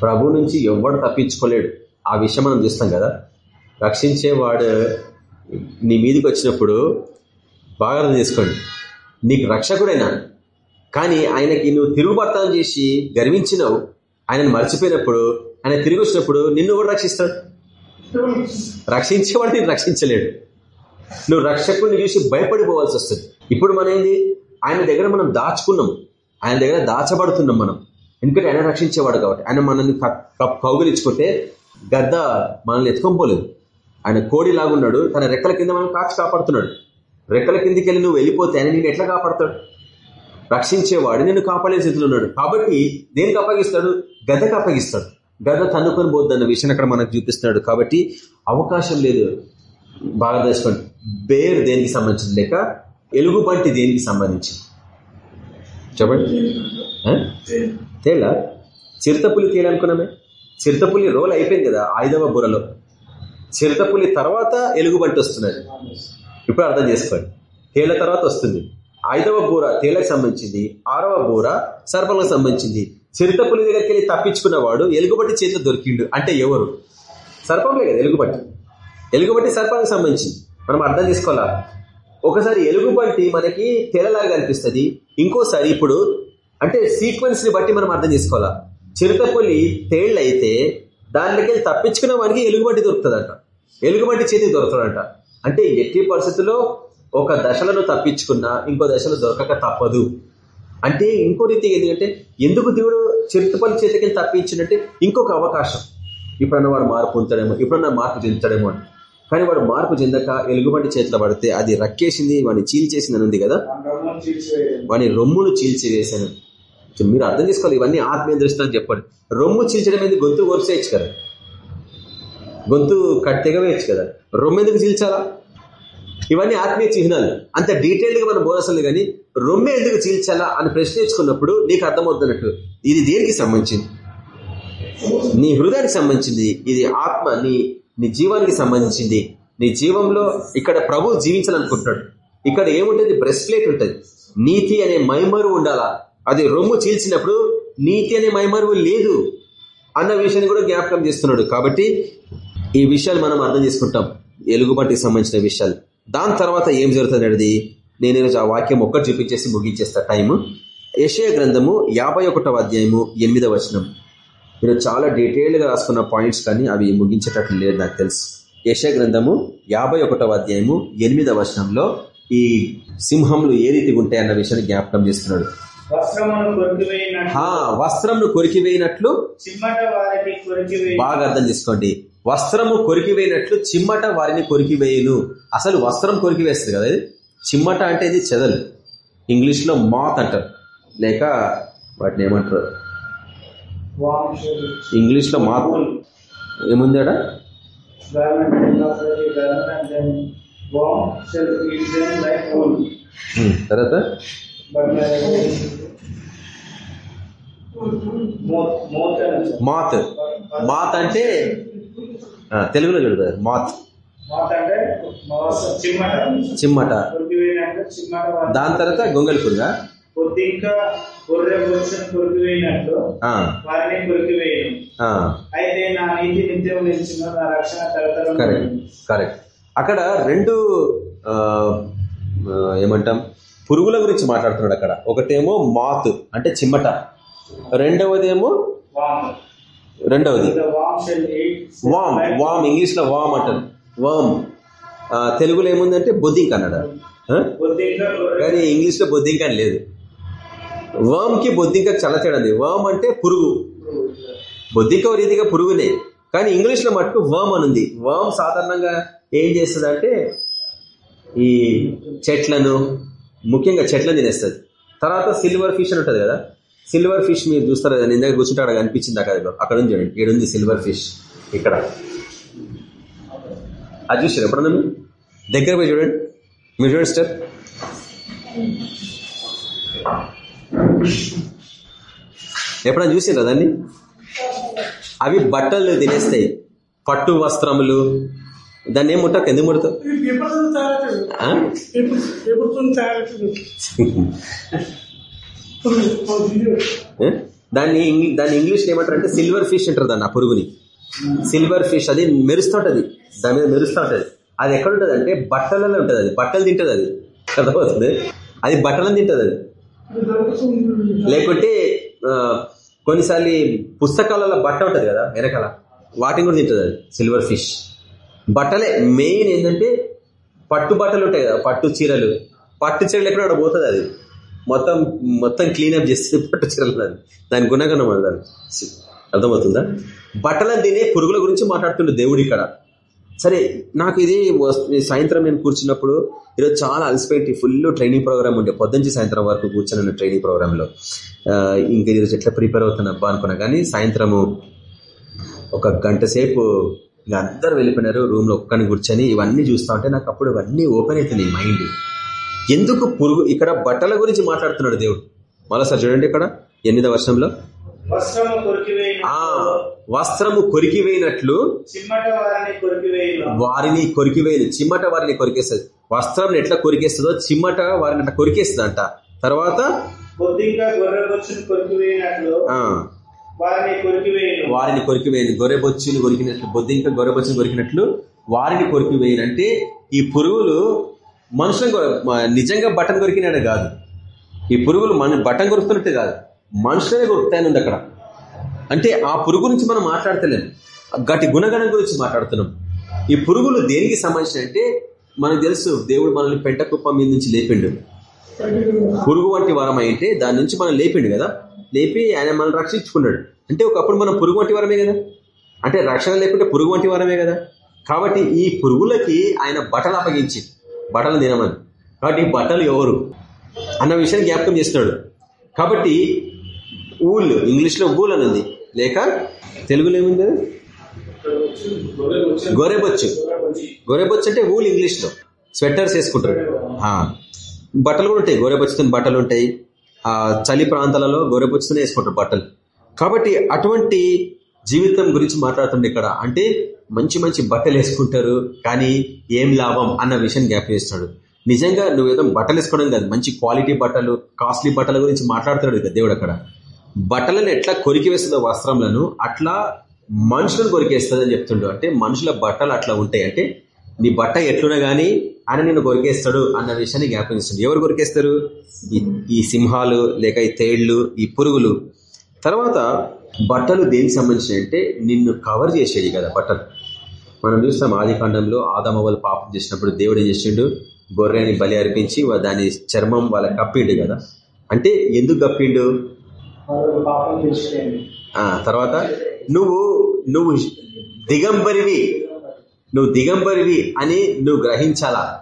ప్రభు నుంచి ఎవడు తప్పించుకోలేడు. ఆ విషయం మనం చూస్తాం కదా. రక్షించేవాడు నీ మీదకి వచ్చినప్పుడు బాగా అర్థం చేసుకోండి. నీకు రక్షకుడైనా కానీ ఆయనకి నువ్వు తిరుగుబడతాం చేసి గర్వించినావు. ఆయనను మర్చిపోయినప్పుడు ఆయన తిరిగి వచ్చినప్పుడు నిన్ను కూడా రక్షిస్తాడు? రక్షించేవాడు నేను రక్షించలేడు. నువ్వు రక్షకుడిని చూసి భయపడిపోవాల్సి వస్తుంది. ఇప్పుడు మన ఏంది? ఆయన దగ్గర మనం దాచుకున్నాం ఆయన దగ్గర దాచబడుతున్నాం మనం. ఎందుకంటే ఆయన రక్షించేవాడు కాబట్టి. ఆయన మనల్ని కౌగిలించుకుంటే గద్ద మనల్ని ఎత్తుకోపోలేదు ఆయన కోడి లాగున్నాడు తన రెక్కల కింద మనం కాచి కాపాడుతున్నాడు. రెక్కల కిందికి వెళ్ళి నువ్వు వెళ్ళిపోతే ఆయన నేను ఎట్లా కాపాడుతాడు? రక్షించేవాడు నేను కాపాడే స్థితిలో ఉన్నాడు. కాబట్టి దేనికి అప్పగిస్తాడు? గదకు అప్పగిస్తాడు. గద తన్నుకొని పోద్దన్న విషయం అక్కడ మనకు చూపిస్తున్నాడు. కాబట్టి అవకాశం లేదు. బాగా తెలుసుకోండి. బేర్ దేనికి సంబంధించిన లేక ఎలుగుబంటి దేనికి సంబంధించి చెప్పండి. తేలా చిరుతపులి తేలనుకున్నామే చిరుతపులి రోల్ అయిపోయింది కదా ఐదవ బుర్రలో. చిరుతపులి తర్వాత ఎలుగుబంటి వస్తున్నది. ఇప్పుడు అర్థం చేసుకోండి. తేల తర్వాత వస్తుంది. ఐదవ బూర తేలకు సంబంధించింది ఆరవ బూర సర్పంలకు సంబంధించింది. చిరుతపులి దగ్గరికి వెళ్ళి తప్పించుకున్నవాడు ఎలుగుబట్టి చేతిలో దొరికిండు. అంటే ఎవరు? సర్పంలే కదా ఎలుగుబట్టి ఎలుగుబట్టి సర్పానికి సంబంధించింది. మనం అర్థం చేసుకోవాలా? ఒకసారి ఎలుగుబంటి మనకి తెరలాగా అనిపిస్తుంది. ఇంకోసారి ఇప్పుడు అంటే సీక్వెన్స్ని బట్టి మనం అర్థం చేసుకోవాలా. చిరుతపులి తేళ్ళు అయితే దానిలోకి తప్పించుకున్న వానికి ఎలుగుబంటి దొరుకుతుందంట. ఎలుగుబంటి చేతికి దొరుకుతుందంట. అంటే ఎట్టి పరిస్థితుల్లో ఒక దశలను తప్పించుకున్నా ఇంకో దశలో దొరకక తప్పదు. అంటే ఇంకో రీతి ఏంటంటే ఎందుకు దేవుడు చిరుతపల్లి చేతికి తప్పించినట్టే ఇంకొక అవకాశం. ఇప్పుడన్నా వాడు మార్పు ఉంచడేమో ఇప్పుడన్నా మార్పు చెందుతాడేమో అని. కానీ వాడు మార్పు చెందక ఎలుగుబంటి చేతిలో పడితే అది రక్కేసింది వాడిని చీల్చేసింది అని ఉంది కదా. వాని రొమ్మును చీల్చివేశాను. మీరు అర్థం చేసుకోవాలి ఇవన్నీ ఆత్మీయ దృష్టి చెప్పండి రొమ్ము చీల్చడం ఏంది? గొంతు వరుసేయచ్చు కదా. గొంతు కట్టెగవేయచ్చు కదా. రొమ్ము ఎందుకు చీల్చాలా? ఇవన్నీ ఆత్మీయ చిహ్నాలు. అంత డీటెయిల్డ్గా మనం బోధసలు కానీ రొమ్మె ఎందుకు చీల్చాలా అని ప్రశ్నించుకున్నప్పుడు నీకు అర్థమవుతున్నట్టు ఇది దేనికి సంబంధించింది? నీ హృదయానికి సంబంధించింది. ఇది ఆత్మ నీ నీ జీవానికి సంబంధించింది. నీ జీవంలో ఇక్కడ ప్రభు జీవించాలనుకుంటున్నాడు. ఇక్కడ ఏముంటుంది? బ్రెస్ట్ ఉంటుంది. నీతి అనే మైమరు ఉండాలా? అది రొమ్ము చీల్చినప్పుడు నీతి అనే మైమరువు లేదు అన్న విషయాన్ని కూడా జ్ఞాపకం చేస్తున్నాడు. కాబట్టి ఈ విషయాలు మనం అర్థం చేసుకుంటాం. ఎలుగుబంటికి సంబంధించిన విషయాలు. దాని తర్వాత ఏం జరుగుతుంది అనేది నేను ఆ వాక్యం ఒక్కటి చూపించేసి ముగించేస్తా. టైము. యశయ గ్రంథము యాభై అధ్యాయము ఎనిమిదవ వచనం. మీరు చాలా డీటెయిల్గా రాసుకున్న పాయింట్స్ కానీ అవి ముగించేటట్లు లేదు నాకు తెలుసు. యశ గ్రంథము యాభై అధ్యాయము ఎనిమిదవ వచనంలో ఈ సింహంలు ఏ రీతిగా ఉంటాయన్న విషయాన్ని జ్ఞాపకం చేస్తున్నాడు. వస్త్రంను కొరికివేయినట్లు. బాగా అర్థం చేసుకోండి. వస్త్రము కొరికివేయినట్లు చిమ్మట వారిని కొరికివేయును. అసలు వస్త్రం కొరికివేస్తుంది కదా చిమ్మట అంటే ఇది చెదలు. ఇంగ్లీష్లో మాత్ అంటారు. లేక వాటిని ఏమంటారు? ఇంగ్లీష్లో మాత్ ఏముంది తర్వాత? మాత్. మాత్ అంటే తెలుగులో చూడు మాత్. చిమ్మట. దాని తర్వాత పురుగా గొర్రె కొరికివేయినట్లు వారిని కొరికివేయను. అయితే నా నీతి నిత్యం నిలిచిన నా రక్షణ కరెక్ట్ కరెక్ట్. అక్కడ రెండు ఏమంటాం? పురుగుల గురించి మాట్లాడుతున్నాడు అక్కడ. ఒకటేమో మాత్ అంటే చిమ్మట. రెండవదేమో? రెండవది. వామ్ వామ్ ఇంగ్లీష్లో వామ్ అంటారు. వామ్. తెలుగులో ఏముందంటే బొద్దింక అన్నాడు. కానీ ఇంగ్లీష్లో బొద్దింక అని లేదు. వామ్కి బొద్దింక చాలా తేడా వామ్ అంటే పురుగు. బొద్దింక రీతిగా పురుగునే. కానీ ఇంగ్లీష్లో మట్టుకు వామ్ అనుంది. వామ్ సాధారణంగా ఏం చేస్తుంది అంటే ఈ చెట్లను ముఖ్యంగా చెట్లను తినేస్తుంది. తర్వాత సిల్వర్ ఫిష్ అని ఉంటుంది కదా? సిల్వర్ ఫిష్ మీరు చూస్తారు? కదా ఇందాక కూర్చుంటే అక్కడ కనిపించింది అక్కడ అక్కడ ఉంది చూడండి. ఉంది సిల్వర్ ఫిష్. ఇక్కడ. అది చూసారు? ఎప్పుడన్నా మీరు? దగ్గర పోయి చూడండి. మీరు చూడండి స్టెప్. ఎప్పుడన్నా చూసారా దాన్ని? అవి బట్టలు తినేస్తాయి. పట్టు వస్త్రములు. దాన్ని ఏం ముట్టకు? ఎందుకు ముడతావు? దాన్ని దాన్ని ఇంగ్లీష్ ఏమంటారు అంటే సిల్వర్ ఫిష్ అంటారు దాన్ని ఆ పురుగుని. సిల్వర్ ఫిష్ అది మెరుస్తుంటది. దాని మీద మెరుస్తూ ఉంటది. అది ఎక్కడ ఉంటది అంటే బట్టలలో ఉంటది అది. బట్టలు తింటది అది. అర్థమవుతుంది? అది బట్టలను తింటది అది. లేకుంటే కొన్నిసార్లు పుస్తకాలలో బట్ట ఉంటుంది కదా వెనకాల. వాటిని కూడా తింటుంది అది సిల్వర్ ఫిష్ బట్టలే మెయిన్ ఏంటంటే పట్టు బట్టలు ఉంటాయి కదా పట్టు చీరలు. పట్టు చీరలు ఎక్కడ అక్కడ పోతుంది అది. మొత్తం మొత్తం క్లీనప్ చేస్తుంది పట్టు చీరలు అది. దాని గుణగణం అది. అర్థమవుతుందా? బట్టలను తినే పురుగుల గురించి మాట్లాడుతుండే దేవుడు ఇక్కడ. సరే నాకు ఇది సాయంత్రం నేను కూర్చున్నప్పుడు ఈరోజు చాలా అలసిపోయింది ఫుల్ ట్రైనింగ్ ప్రోగ్రామ్ ఉండే. పొద్దుంచి సాయంత్రం వరకు కూర్చున్నాను ట్రైనింగ్ ప్రోగ్రాంలో ఇంకా ఈరోజు ఎట్లా ప్రిపేర్ అవుతున్నా అబ్బా అనుకున్నా కానీ సాయంత్రము ఒక గంట సేపు ఇంకా అందరు వెళ్ళిపోయినారు. రూమ్లో ఒక్కని కూర్చొని ఇవన్నీ చూస్తా ఉంటే నాకు అప్పుడు ఇవన్నీ ఓపెన్ అవుతున్నాయి మైండ్. ఎందుకు పురుగు? ఇక్కడ బట్టల గురించి మాట్లాడుతున్నాడు దేవుడు. మరోసారి చూడండి ఇక్కడ ఎనిమిదో వర్షంలో. వస్త్రము కొరికివేయను ఆ వస్త్రము కొరికివేయినట్లు చిమ్మట వారిని కొరికివేయను. వారిని కొరికివేయను. చిమ్మట వారిని కొరికేస్తుంది. వస్త్రం ఎట్లా కొరికేస్తుందో చిమ్మట వారిని అట్లా కొరికేస్తుంది అంట తర్వాత వారిని కొరికివేయను. వారిని కొరికివేయను. గొర్రెబొచ్చుని కొరికినట్లు బొద్దింక గొర్రెబొచ్చుని కొరికినట్లు వారిని కొరికివేయను. అంటే ఈ పురుగులు మనుషులను నిజంగా బట్టను కొరికినాడు కాదు. ఈ పురుగులు మన బట్టను కొరుకుతున్నట్టు కాదు. మనుషులనే కొరుకుతాయని ఉంది అక్కడ. అంటే ఆ పురుగు గురించి మనం మాట్లాడతలేము. గటి గుణగణం గురించి మాట్లాడుతున్నాం. ఈ పురుగులు దేనికి సంబంధించిన అంటే మనకు తెలుసు దేవుడు మనల్ని పెంట కుప్ప మీద నుంచి లేపిండు. పురుగు వంటి వరం అయితే దాని నుంచి మనం లేపిండు కదా. లేపి ఆయన మనం రక్షించుకున్నాడు. అంటే ఒకప్పుడు మనం పురుగు వంటి వరమే కదా. అంటే రక్షణ లేకుంటే పురుగు వంటి వరమే కదా. కాబట్టి ఈ పురుగులకి ఆయన బట్టలు అప్పగించి బట్టలు తినమని. కాబట్టి బట్టలు ఎవరు? అన్న విషయాన్ని జ్ఞాపకం చేస్తున్నాడు. కాబట్టి ఊల్ ఇంగ్లీష్లో ఊల్ అని ఉంది లేక తెలుగులో ఏముంది? గొరెబొచ్చు గొరెబొచ్చు అంటే ఊల్ ఇంగ్లీష్లో. స్వెటర్స్ వేసుకుంటారు. బట్టలు కూడా ఉంటాయి. గొర్రెబొచ్చుతో బట్టలు ఉంటాయి. ఆ చలి ప్రాంతాలలో గొర్రెబొచ్చుతోనే వేసుకుంటారు బట్టలు. కాబట్టి అటువంటి జీవితం గురించి మాట్లాడుతుండే ఇక్కడ. అంటే మంచి మంచి బట్టలు వేసుకుంటారు కానీ ఏం లాభం అన్న విషయం గ్యాప్ చేస్తున్నాడు నిజంగా నువ్వు ఏదో బట్టలు వేసుకోవడం కాదు. మంచి క్వాలిటీ బట్టలు కాస్ట్లీ బట్టల గురించి మాట్లాడుతున్నాడు కదా దేవుడు అక్కడ. బట్టలను ఎట్లా కొరికి వేస్తుందో వస్త్రములను అట్లా మనుషులను కొరికేస్తుందని అని చెప్తుండు. అంటే మనుషుల బట్టలు అట్లా ఉంటాయి. అంటే నీ బట్ట ఎట్లున్నా కానీ ఆయన నిన్ను కొరికేస్తాడు అన్న విషయాన్ని జ్ఞాపకిస్తుంది ఎవరు కొరికేస్తారు? ఈ- ఈ సింహాలు లేక ఈ తేళ్ళు ఈ పురుగులు. తర్వాత బట్టలు దేనికి సంబంధించినవి అంటే నిన్ను కవర్ చేసేది కదా బట్టలు. మనం చూస్తాం ఆది కాండంలో ఆదమవలు పాపం చేసినప్పుడు దేవుడు ఏం చేసిండు? గొర్రెని బలి అర్పించి దాని చర్మం వాళ్ళ కప్పిండు కదా. అంటే ఎందుకు కప్పిండు? తర్వాత నువ్వు నువ్వు దిగంబరివి నువ్వు దిగంబరివి అని నువ్వు గ్రహించాలా?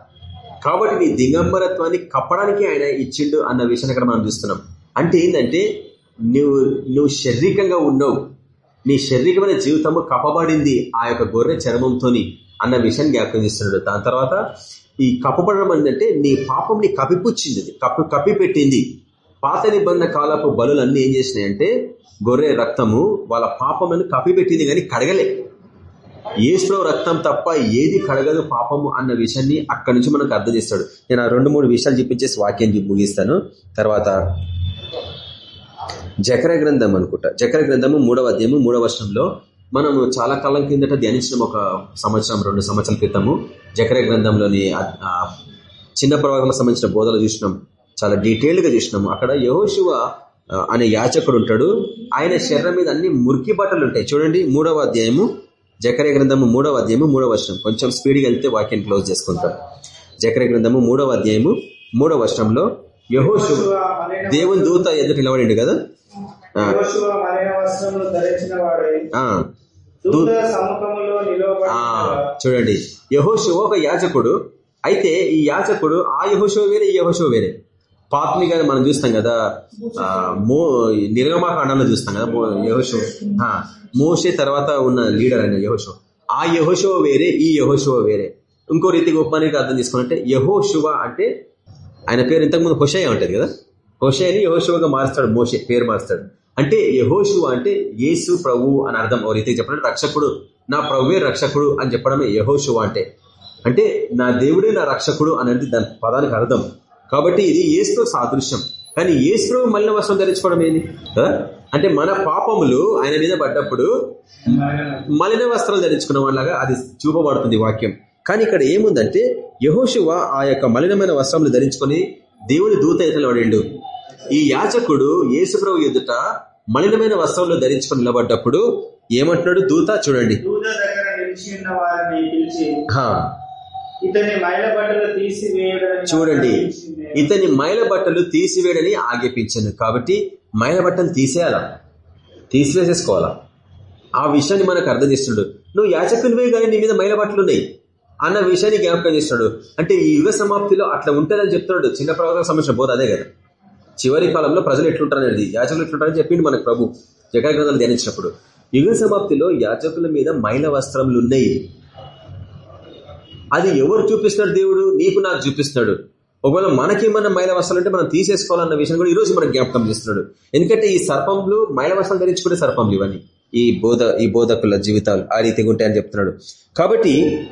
కాబట్టి నీ దిగంబరత్వాన్ని కప్పడానికి ఆయన ఇచ్చిండు అన్న విషయాన్ని ఇక్కడ మనం చూస్తున్నాం. అంటే ఏంటంటే నువ్వు నువ్వు శారీరకంగా ఉన్నావు. నీ శారీరకమైన జీవితము కప్పబడింది ఆ యొక్క గొర్రె చర్మంతోని అన్న విషయాన్ని జ్ఞాపకం చేస్తున్నాడు. దాని తర్వాత ఈ కప్పబడడం ఏంటంటే నీ పాపం నీ కప్పిపుచ్చింది కప్పి కప్పి పెట్టింది పాత నిబంధన కాలపు బలులన్నీ ఏం చేసినాయంటే గొర్రె రక్తము వాళ్ళ పాపములను కప్పిపెట్టింది కానీ కడగలే. ఏసులో రక్తం తప్ప ఏది కడగదు పాపము అన్న విషయాన్ని అక్కడి నుంచి మనకు అర్థం చేస్తాడు. నేను ఆ రెండు మూడు విషయాలు చూపించేసి వాక్యం ముగిస్తాను. తర్వాత జకర గ్రంథం అనుకుంటా. జకర గ్రంథము మూడవ అధ్యాయము మూడవ వర్షంలో మనము చాలా కాలం కిందట ధ్యానించిన ఒక సంవత్సరం రెండు సంవత్సరాల క్రితము. జకర గ్రంథంలోని చిన్న ప్రవాహంలో సంబంధించిన బోధలు చూసినాం. చాలా డీటెయిల్గా చూసినాము. అక్కడ యహోశివ అనే యాచకుడు ఉంటాడు. ఆయన శరీరం మీద అన్ని మురికి బట్టలు ఉంటాయి. చూడండి మూడవ అధ్యాయము జకర గ్రంథము మూడవ అధ్యాయము మూడవ వర్షం కొంచెం స్పీడ్గా వెళ్తే వాక్యాన్ని క్లోజ్ చేసుకుంటాం. జకర గ్రంథము మూడవ అధ్యాయము మూడవ వర్షంలో యహోశు దేవుని దూత ఎదుట నిలబడిండు కదా? చూడండి. యహోశివ ఒక యాజకుడు. అయితే ఈ యాజకుడు ఆ యహోశివ వేరే ఈ యహోశివ వేరే. పాత్ని గాని మనం చూస్తాం కదా మో నిర్గమాకాండంలో చూస్తాం కదా యహోషో మోసే మోషే తర్వాత ఉన్న లీడర్ అయిన యహోషో ఆ యహోషో వేరే ఈ యహోషో వేరే. ఇంకో రీతిగా ఉపమానికి అర్థం చేసుకున్నట్టే యహోశివ అంటే ఆయన పేరు ఇంతకుముందు హుషయ్య ఉంటుంది కదా? హుషయ్యని యహోశివగా మారుస్తాడు మోషే పేరు మారుస్తాడు. అంటే యహోశువ అంటే యేసు ప్రభు అని అర్థం ఓ రీతికి చెప్పడం రక్షకుడు. నా ప్రభువే రక్షకుడు అని చెప్పడమే యహోశువ అంటే. అంటే నా దేవుడే నా రక్షకుడు అనేది దాని పదానికి అర్థం. కాబట్టి ఇది ఏసుతో సాదృశ్యం. కానీ ఏసు మలిన వస్త్రం ధరించుకోవడం ఏంది? అంటే మన పాపములు ఆయన మీద పడ్డప్పుడు మలిన వస్త్రాలు ధరించుకున్న వాళ్ళగా అది చూపబడుతుంది వాక్యం. కానీ ఇక్కడ ఏముందంటే యహోశువ ఆ యొక్క మలినమైన వస్త్రములు ధరించుకొని దేవుని దూత ఎతలు పడిండు ఈ యాచకుడు యేసుప్రభు ఎదుట మలినమైన వస్త్రములు ధరించుకొని నిలబడ్డప్పుడు ఏమంటున్నాడు? దూత చూడండి. ఇతని మైల బట్టలు తీసివేయడం చూడండి. ఇతని మైల బట్టలు తీసివేయడని ఆజ్ఞాపించాను. కాబట్టి మైల బట్టలు తీసేయాలా? తీసివేసేసుకోవాలా? ఆ విషయాన్ని మనకు అర్థం చేస్తున్నాడు. నువ్వు యాచకునివే కానీ నీ మీద మైల బట్టలు ఉన్నాయి అన్న విషయాన్ని జ్ఞాపకం చేస్తున్నాడు. అంటే ఈ యుగ సమాప్తిలో అట్లా ఉంటుందని చెప్తున్నాడు. చిన్న ప్రవర్తన సంబంధించిన బోధ అదే కదా. చివరి కాలంలో ప్రజలు ఎట్లుంటారు అనేది యాచకులు ఎట్లుంటారని చెప్పిండు మనకు ప్రభు. జగన్ గ్రంథాలు ధ్యానించినప్పుడు. యుగ సమాప్తిలో యాచకుల మీద మైల వస్త్రములు ఉన్నాయి అది ఎవరు చూపిస్తున్నాడు దేవుడు? నీకు నాకు చూపిస్తున్నాడు ఒకవేళ మనకేమన్నా మైల వస్త్రాలు అంటే మనం తీసేసుకోవాలన్న విషయం కూడా ఈ రోజు మనకు జ్ఞాపకం చేస్తున్నాడు. ఎందుకంటే ఈ సర్పంలు మైల వస్త్రాలు ధరించుకునే సర్పంలు ఇవన్నీ. ఈ బోధ ఈ బోధకుల జీవితాలు ఆ రీతిగా ఉంటాయని చెప్తున్నాడు. కాబట్టి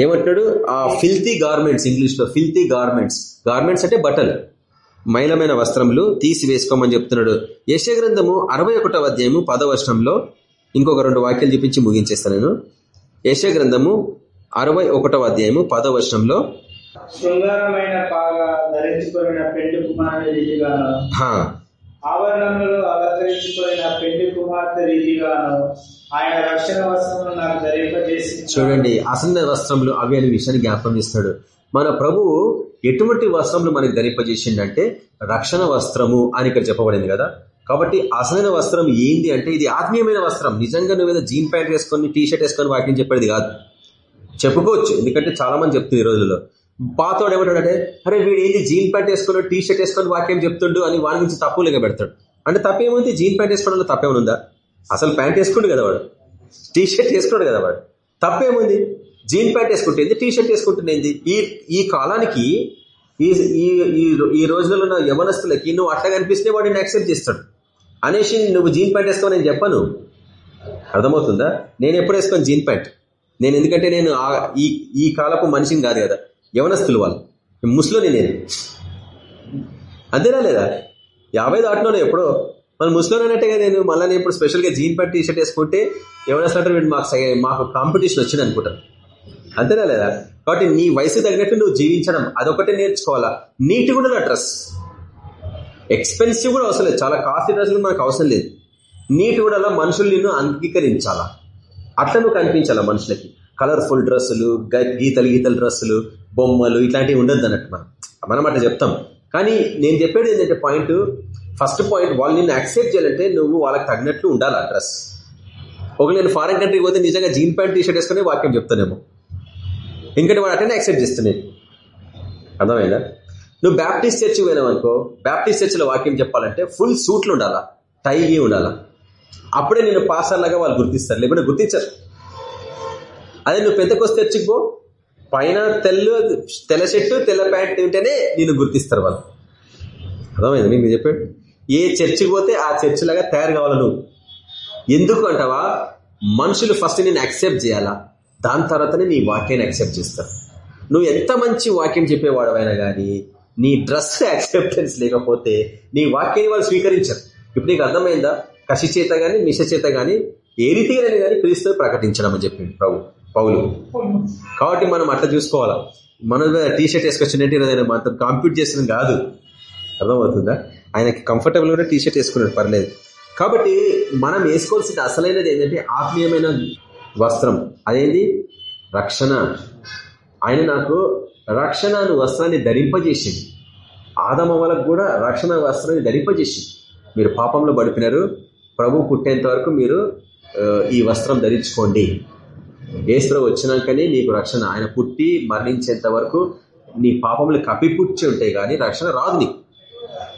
ఏమంటున్నాడు? ఆ ఫిల్తీ గార్మెంట్స్ ఇంగ్లీష్లో ఫిల్తీ గార్మెంట్స్ గార్మెంట్స్ అంటే బట్టలు. మైలమైన వస్త్రములు తీసివేసుకోమని చెప్తున్నాడు. యశ గ్రంథము అరవై ఒకటవ అధ్యాయము పదవచనంలో ఇంకొక రెండు వాక్యాలు చూపించి ముగించేస్తాను నేను. యశ గ్రంథము అరవై ఒకటవ అధ్యాయము పదవచనంలో శృంగారమైన పాగా ధరించుకున్న పెండు కుమారుని రీతిగాను హా. ఆవరణములు అలంకరించుకున్న పెండు కుమార్తె రీతిగాను ఆయన రక్షణ వస్త్రమును నాకు ధరింపజేసి చూడండి అసన్న వస్త్రములు అవి అనే విషయాన్ని జ్ఞాపకం చేస్తున్నాడు మన ప్రభువు ఎటువంటి వస్త్రములు మనకి ధరింపజేసిండంటే రక్షణ వస్త్రము అని ఇక్కడ చెప్పబడింది కదా. కాబట్టి అసలైన వస్త్రం ఏంది అంటే ఇది ఆత్మీయమైన వస్త్రం. నిజంగా నువ్వు జీన్ ప్యాంట్ వేసుకొని టీ షర్ట్ వేసుకొని వాక్యం చెప్పేది కాదు. చెప్పుకోవచ్చు. ఎందుకంటే చాలా మంది చెప్తుంది ఈ రోజుల్లో. పాతోడు ఏమంటాడంటే అరే వీడు ఏంది జీన్ ప్యాంట్ వేసుకుని టీ షర్ట్ వేసుకొని వాక్యం చెప్తుండు అని వాడి నుంచి తప్పులుగా పెడతాడు అంటే తప్పేముంది? జీన్ ప్యాంట్ వేసుకోవడంలో తప్పేమైనా ఉందా అసలు ప్యాంట్ వేసుకుండు కదా వాడు. టీ షర్ట్ వేసుకున్నాడు కదా వాడు. తప్పేముంది? జీన్ ప్యాంట్ వేసుకుంటుంది టీ షర్ట్ వేసుకుంటుంది ఈ ఈ కాలానికి ఈ ఈ రోజులలో ఉన్న యవనస్తులకి నువ్వు అట్లా కనిపిస్తే వాడు యాక్సెప్ట్ చేస్తాడు. అనేసి నువ్వు జీన్ ప్యాంట్ వేసుకో నేను చెప్పను. అర్థమవుతుందా? నేను ఎప్పుడు వేసుకోను జీన్ ప్యాంట్? నేను ఎందుకంటే నేను ఆ- ఈ ఈ కాలపు మనిషిని కాదు కదా. యవనస్తులు వాళ్ళు. ముసలోని నేను. అంతేనా లేదా? యాభై దాటిలోనే ఎప్పుడో. మన ముసలోనట్టేగా నేను మళ్ళీ నేను ఇప్పుడు స్పెషల్గా జీన్ పట్టి టీ షర్ట్ వేసుకుంటే ఎవరైనా వీడు మాకు మాకు కాంపిటీషన్ వచ్చింది అనుకుంటాను అంతేనా లేదా? కాబట్టి నీ వయసు తగినట్టు నువ్వు జీవించడం అదొకటే నేర్చుకోవాలా? నీట్ కూడా నా డ్రెస్. ఎక్స్పెన్సివ్ కూడా అవసరం లేదు. చాలా కాస్ట్లీ డ్రెస్సులు మనకు అవసరం లేదు. నీట్ కూడా అలా మనుషులు నిన్ను అంగీకరించాలా? అట్లను నువ్వు కనిపించాలా మనుషులకి. కలర్ఫుల్ డ్రెస్సులు గ- గీతలు డ్రెస్సులు బొమ్మలు ఇట్లాంటివి ఉండద్దు అన్నట్టు మనం. మనం అట్లా చెప్తాం. కానీ నేను చెప్పేది ఏంటంటే పాయింట్ ఫస్ట్ పాయింట్ వాళ్ళు నిన్ను యాక్సెప్ట్ చేయాలంటే నువ్వు వాళ్ళకి తగినట్లు ఉండాలి ఆ డ్రెస్. ఒక నేను ఫారెన్ కంట్రీకి పోతే నిజంగా జీన్ ప్యాంట్ టీషర్ట్ వేసుకునే వాక్యం చెప్తానేమో. ఎందుకంటే వాడు అటెండ్ యాక్సెప్ట్ చేస్తున్నాయి అర్థమైందా? నువ్వు బ్యాప్టిస్ట్ చర్చ్ పోయినావు అనుకో బ్యాప్టిస్ట్ చర్చిలో వాక్యం చెప్పాలంటే ఫుల్ సూట్లు ఉండాలా? టై ఉండాలా? అప్పుడే నేను పాస్టర్ వాళ్ళు గుర్తిస్తారు. లేకుంటే గుర్తించరు. అదే నువ్వు పెద్దకొస్తే చర్చికి పో. పైన తెల్ల తెల్ల చెట్టు తెల్ల ప్యాంట్ ఉంటేనే నేను గుర్తిస్తారు వాళ్ళు. అర్థమైంది నీకు చెప్పాడు ఏ చర్చికి పోతే ఆ చర్చి లాగా తయారు కావాలి నువ్వు? ఎందుకు అంటావా? మనుషులు ఫస్ట్ నేను యాక్సెప్ట్ చేయాలా? దాని తర్వాతనే నీ వాక్యాన్ని యాక్సెప్ట్ చేస్తారు. నువ్వు ఎంత మంచి వాక్యం చెప్పేవాడవైనా కానీ నీ డ్రెస్ యాక్సెప్టెన్స్ లేకపోతే నీ వాక్యాన్ని వాళ్ళు స్వీకరించరు. ఇప్పుడు నీకు అర్థమైందా? కసి చేత కానీ మిష చేత కానీ ఏ రీతిగానే కానీ క్రీస్తు ప్రకటించడం అని చెప్పింది ప్రభు పౌలు. కాబట్టి మనం అట్లా చూసుకోవాలా? మనం టీ షర్ట్ వేసుకొచ్చినట్టు ఏదైనా మనతో కాంప్యూట్ చేసిన కాదు. అర్థమవుతుందా? ఆయనకి కంఫర్టబుల్ కూడా టీ షర్ట్ వేసుకున్నాడు పర్లేదు. కాబట్టి మనం వేసుకోవాల్సిన అసలైనది ఏంటంటే ఆత్మీయమైన వస్త్రం. అదేంది రక్షణ. ఆయన నాకు రక్షణ అను వస్త్రాన్ని ధరింపజేసింది ఆదమ వాళ్ళకు కూడా రక్షణ వస్త్రాన్ని ధరింపజేసింది మీరు పాపంలో పడిపినారు ప్రభు పుట్టేంత వరకు మీరు ఈ వస్త్రం ధరించుకోండి. ఏసుప్రభు వచ్చినాకనే నీకు రక్షణ. ఆయన పుట్టి మరణించేంత వరకు నీ పాపములు కప్పిపుచ్చి ఉంటాయి కానీ రక్షణ రాదు నీకు.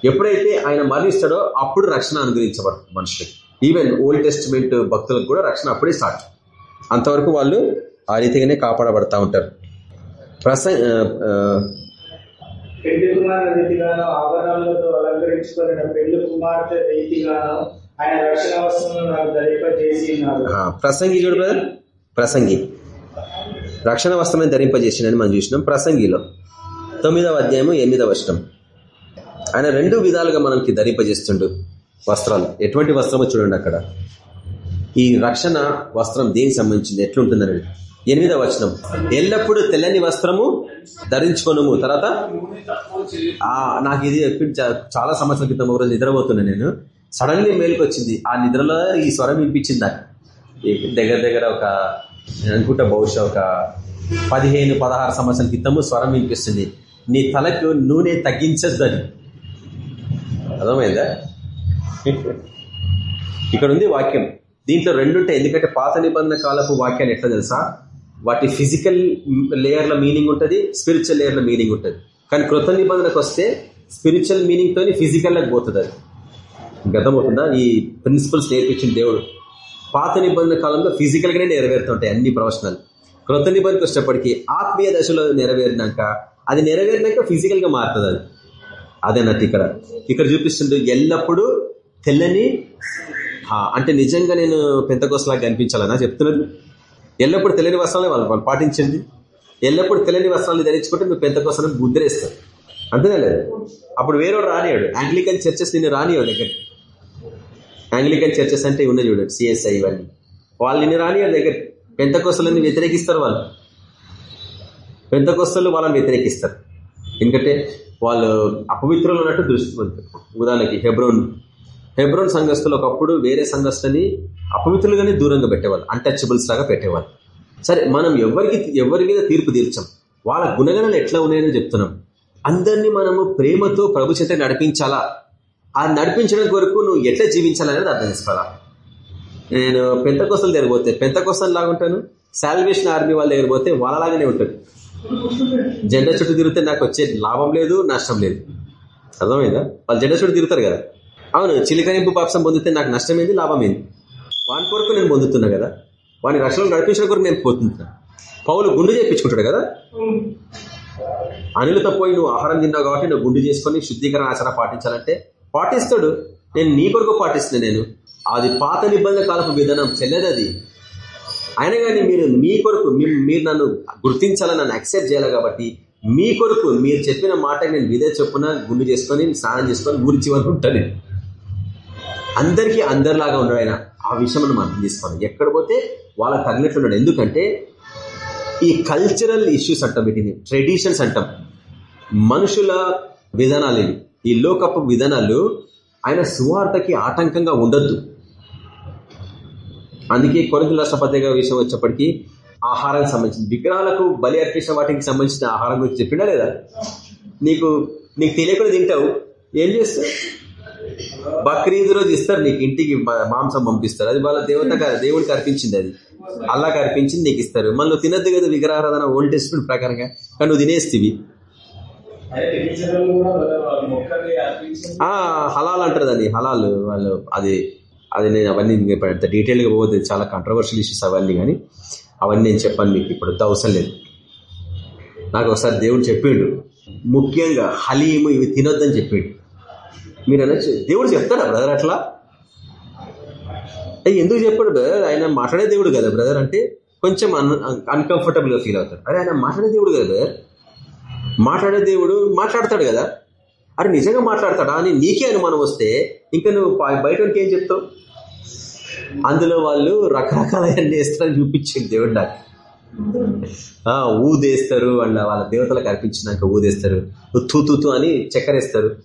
ఎప్పుడైతే ఆయన మరణిస్తాడో అప్పుడు రక్షణ అనుగ్రహించబడుతుంది మనుషులకి. ఈవెన్ ఓల్డ్ టెస్టిమెంట్ భక్తులకు కూడా రక్షణ అప్పుడే స్టార్ట్ అంతవరకు వాళ్ళు ఆ రీతిగానే కాపాడబడతా ఉంటారు. ప్రస పెళ్ళి కుమార్ రీతిగాను ఆభరణములతో అలంకరించుకున్న పెళ్ళి కుమార్తె రీతిగానో ఆయన రక్షణ నాకు ధరింపజేసి ప్రసంగి చూడు బ్రదర్ ప్రసంగి. రక్షణ వస్త్రమే ధరింపజేసిండని మనం చూసినాం ప్రసంగిలో. తొమ్మిదవ అధ్యాయము ఎనిమిదవ వచనం. ఆయన రెండు విధాలుగా మనకి ధరింపజేస్తుండు వస్త్రాలు. ఎటువంటి వస్త్రమో చూడండి అక్కడ. ఈ రక్షణ వస్త్రం దేనికి సంబంధించింది? ఎట్లుంటుందని ఎనిమిదవ వచనం. ఎల్లప్పుడూ తెల్లని వస్త్రము ధరించుకొనుము. తర్వాత? నాకు ఇది చాలా సంవత్సరాల క్రితం ఒకరోజు నిద్రపోతున్నా నేను. సడన్లీ మేలుకు వచ్చింది ఆ నిద్రలో ఈ స్వరం వినిపించింది దాన్ని దగ్గర దగ్గర ఒక నేను అనుకుంటా బహుశా ఒక పదిహేను పదహారు సంవత్సరాల క్రితము స్వరం వినిపిస్తుంది. నీ తలకు నూనె తగ్గించద్దు అని అర్థమైందా? ఇక్కడ ఉంది వాక్యం. దీంట్లో రెండు ఉంటాయి ఎందుకంటే పాత నిబంధన కాలపు వాక్యాలు ఎట్లా తెలుసా? వాటి ఫిజికల్ లేయర్ల మీనింగ్ ఉంటుంది స్పిరిచువల్ లేయర్ల మీనింగ్ ఉంటుంది. కానీ కృత నిబంధనకు వస్తే స్పిరిచువల్ మీనింగ్తో ఫిజికల్లోకి పోతుంది అది. గతమవుతుందా? ఈ ప్రిన్సిపల్స్ నేర్పించిన దేవుడు. పాత నిబంధన కాలంలో ఫిజికల్ గానే నెరవేరుతుంటాయి అన్ని ప్రవచనాలు. కృత నిబంధనకు వచ్చేటప్పటికి ఆత్మీయ దశలో నెరవేరినాక అది నెరవేరినాక ఫిజికల్గా మారుతుంది అది. అదేనట్టు ఇక్కడ. ఇక్కడ చూపిస్తుంది ఎల్లప్పుడూ తెల్లని అంటే నిజంగా నేను పెంతకోసలాగా కనిపించాలన్నా చెప్తున్నాను ఎల్లప్పుడు తెల్లని వస్త్రాలే వాళ్ళు వాళ్ళు పాటించండి ఎల్లప్పుడు తెల్లని వస్త్రాలు ధరించుకుంటే నువ్వు పెంతకోసం ముద్రేస్తారు. అంతేనా లేదు? అప్పుడు వేరే రానియాడు యాంగ్లికన్ చర్చెస్ నిన్ను రానియాడు దగ్గర యాంగ్లికన్ చర్చెస్ అంటే ఉన్నాయి చూడండి సిఎస్ఐ ఇవన్నీ. వాళ్ళు నిన్ను రాని దగ్గర పెంతకోసలని వ్యతిరేకిస్తారు వాళ్ళు. పెంతకోస్తలు వాళ్ళని వ్యతిరేకిస్తారు. ఎందుకంటే వాళ్ళు అపవిత్రులు ఉన్నట్టు దృష్టి ఉదాహరణకి హెబ్రోన్. హెబ్రోన్ సంఘస్థులు ఒకప్పుడు వేరే సంఘస్థని అపవిత్రులుగానే దూరంగా పెట్టేవాళ్ళు అన్టచబుల్స్ లాగా పెట్టేవాళ్ళు. సరే మనం ఎవరికి ఎవరి మీద తీర్పు తీర్చాం? వాళ్ళ గుణగణాలు ఎట్లా ఉన్నాయని చెప్తున్నాం. అందరినీ మనము ప్రేమతో ప్రభు చేత నడిపించాలా? ఆ నడిపించడం కొరకు నువ్వు ఎట్లా జీవించాలనేది అర్థం చేసుకోవాలా? నేను పెంత కోస్తల దగ్గర పోతే పెంత కోస్తలు లాగా ఉంటాను. ఆర్మీ వాళ్ళ దగ్గర పోతే వాళ్ళలాగానే ఉంటుంది జెండా చుట్టూ తిరిగితే నాకు వచ్చే లాభం లేదు నష్టం లేదు. అర్థమైందా? వాళ్ళు జెండా చుట్టూ తిరుగుతారు కదా. అవును చిలికరింపు పాపసం పొందితే నాకు నష్టమైంది లాభమైంది? వాని కొరకు నేను పొందుతున్నా కదా. వాని రక్షణలు నడిపించిన కొరకు నేను పోతున్నా పౌలు గుండు చేయించుకుంటాడు కదా. అనిలతో పోయి నువ్వు ఆహారం తిన్నావు కాబట్టి నువ్వు గుండు చేసుకొని శుద్ధీకరణ ఆచారం పాటించాలంటే పాటిస్తాడు. నేను నీ కొరకు పాటిస్తున్నా నేను. అది పాత నిబంధన కాలపు విధానం చెల్లెది అది. అయినా కానీ మీరు మీ కొరకు మీరు నన్ను గుర్తించాలని నన్ను యాక్సెప్ట్ చేయాలి కాబట్టి మీ కొరకు మీరు చెప్పిన మాట నేను విదే చెప్పున గుండు చేసుకొని స్నానం చేసుకొని ఊరి చివరి ఉంటాను అందరికీ అందరిలాగా ఉన్నాడు ఆయన. ఆ విషయం మనం అర్థం చేసుకోవాలి. ఎక్కడ పోతే వాళ్ళకి తగినట్లున్నాడు ఎందుకంటే ఈ కల్చరల్ ఇష్యూస్ అంటాం వీటిని. ట్రెడిషన్స్ అంటాం. మనుషుల విధానాలు ఇవి. ఈ లోకపు విధానాలు ఆయన సువార్తకి ఆటంకంగా ఉండొద్దు. అందుకే కొరకు రాష్ట్రపతిగా విషయం వచ్చేప్పటికీ ఆహారానికి సంబంధించిన విగ్రహాలకు బలి అర్పించిన వాటికి సంబంధించిన ఆహారం గురించి చెప్పిండా లేదా? నీకు నీకు తెలియకుండా తింటావు. ఏం చేస్తావు? బక్రీద్ రోజు ఇస్తారు నీకు ఇంటికి మాంసం పంపిస్తారు. అది వాళ్ళ దేవత దేవుడికి అర్పించింది అది. అల్లాకి అర్పించింది నీకు ఇస్తారు. మళ్ళీ నువ్వు తినద్దు కదా విగ్రహారాధన ఓల్డ్ టెస్ట్మెంట్ ప్రకారంగా. కానీ నువ్వు తినేస్తివి. హలాల్ అంటారు దాన్ని హలాల్. వాళ్ళు అది అది నేను అవన్నీ పెద్ద డీటెయిల్గా పోతుంది చాలా కంట్రవర్షియల్ ఇష్యూస్ అవన్నీ కానీ అవన్నీ నేను చెప్పాను మీకు ఇప్పుడు అంత అవసరం లేదు. నాకు ఒకసారి దేవుడు చెప్పిండు. ముఖ్యంగా హలీము ఇవి తినొద్దని చెప్పిండు. మీరు అనొచ్చు దేవుడు చెప్తాడా బ్రదర్ అట్లా? ఎందుకు చెప్పాడు బ్రదర్ ఆయన మాట్లాడే దేవుడు కదా బ్రదర్ అంటే కొంచెం అన్ అన్కంఫర్టబుల్గా ఫీల్ అవుతారు అరే ఆయన మాట్లాడే దేవుడు కదా బ్రదర్ మాట్లాడే దేవుడు మాట్లాడతాడు కదా? అరే నిజంగా మాట్లాడతాడా అని నీకే అనుమానం వస్తే ఇంకా నువ్వు బయట ఏం చెప్తావు? అందులో వాళ్ళు రకరకాల వేస్తారని చూపించింది దేవుడు నాకు. ఊదేస్తారు వాళ్ళ వాళ్ళ దేవతలకు అర్పించినాక ఊదేస్తారు. తూ తూ తూ అని చక్కెరేస్తారు.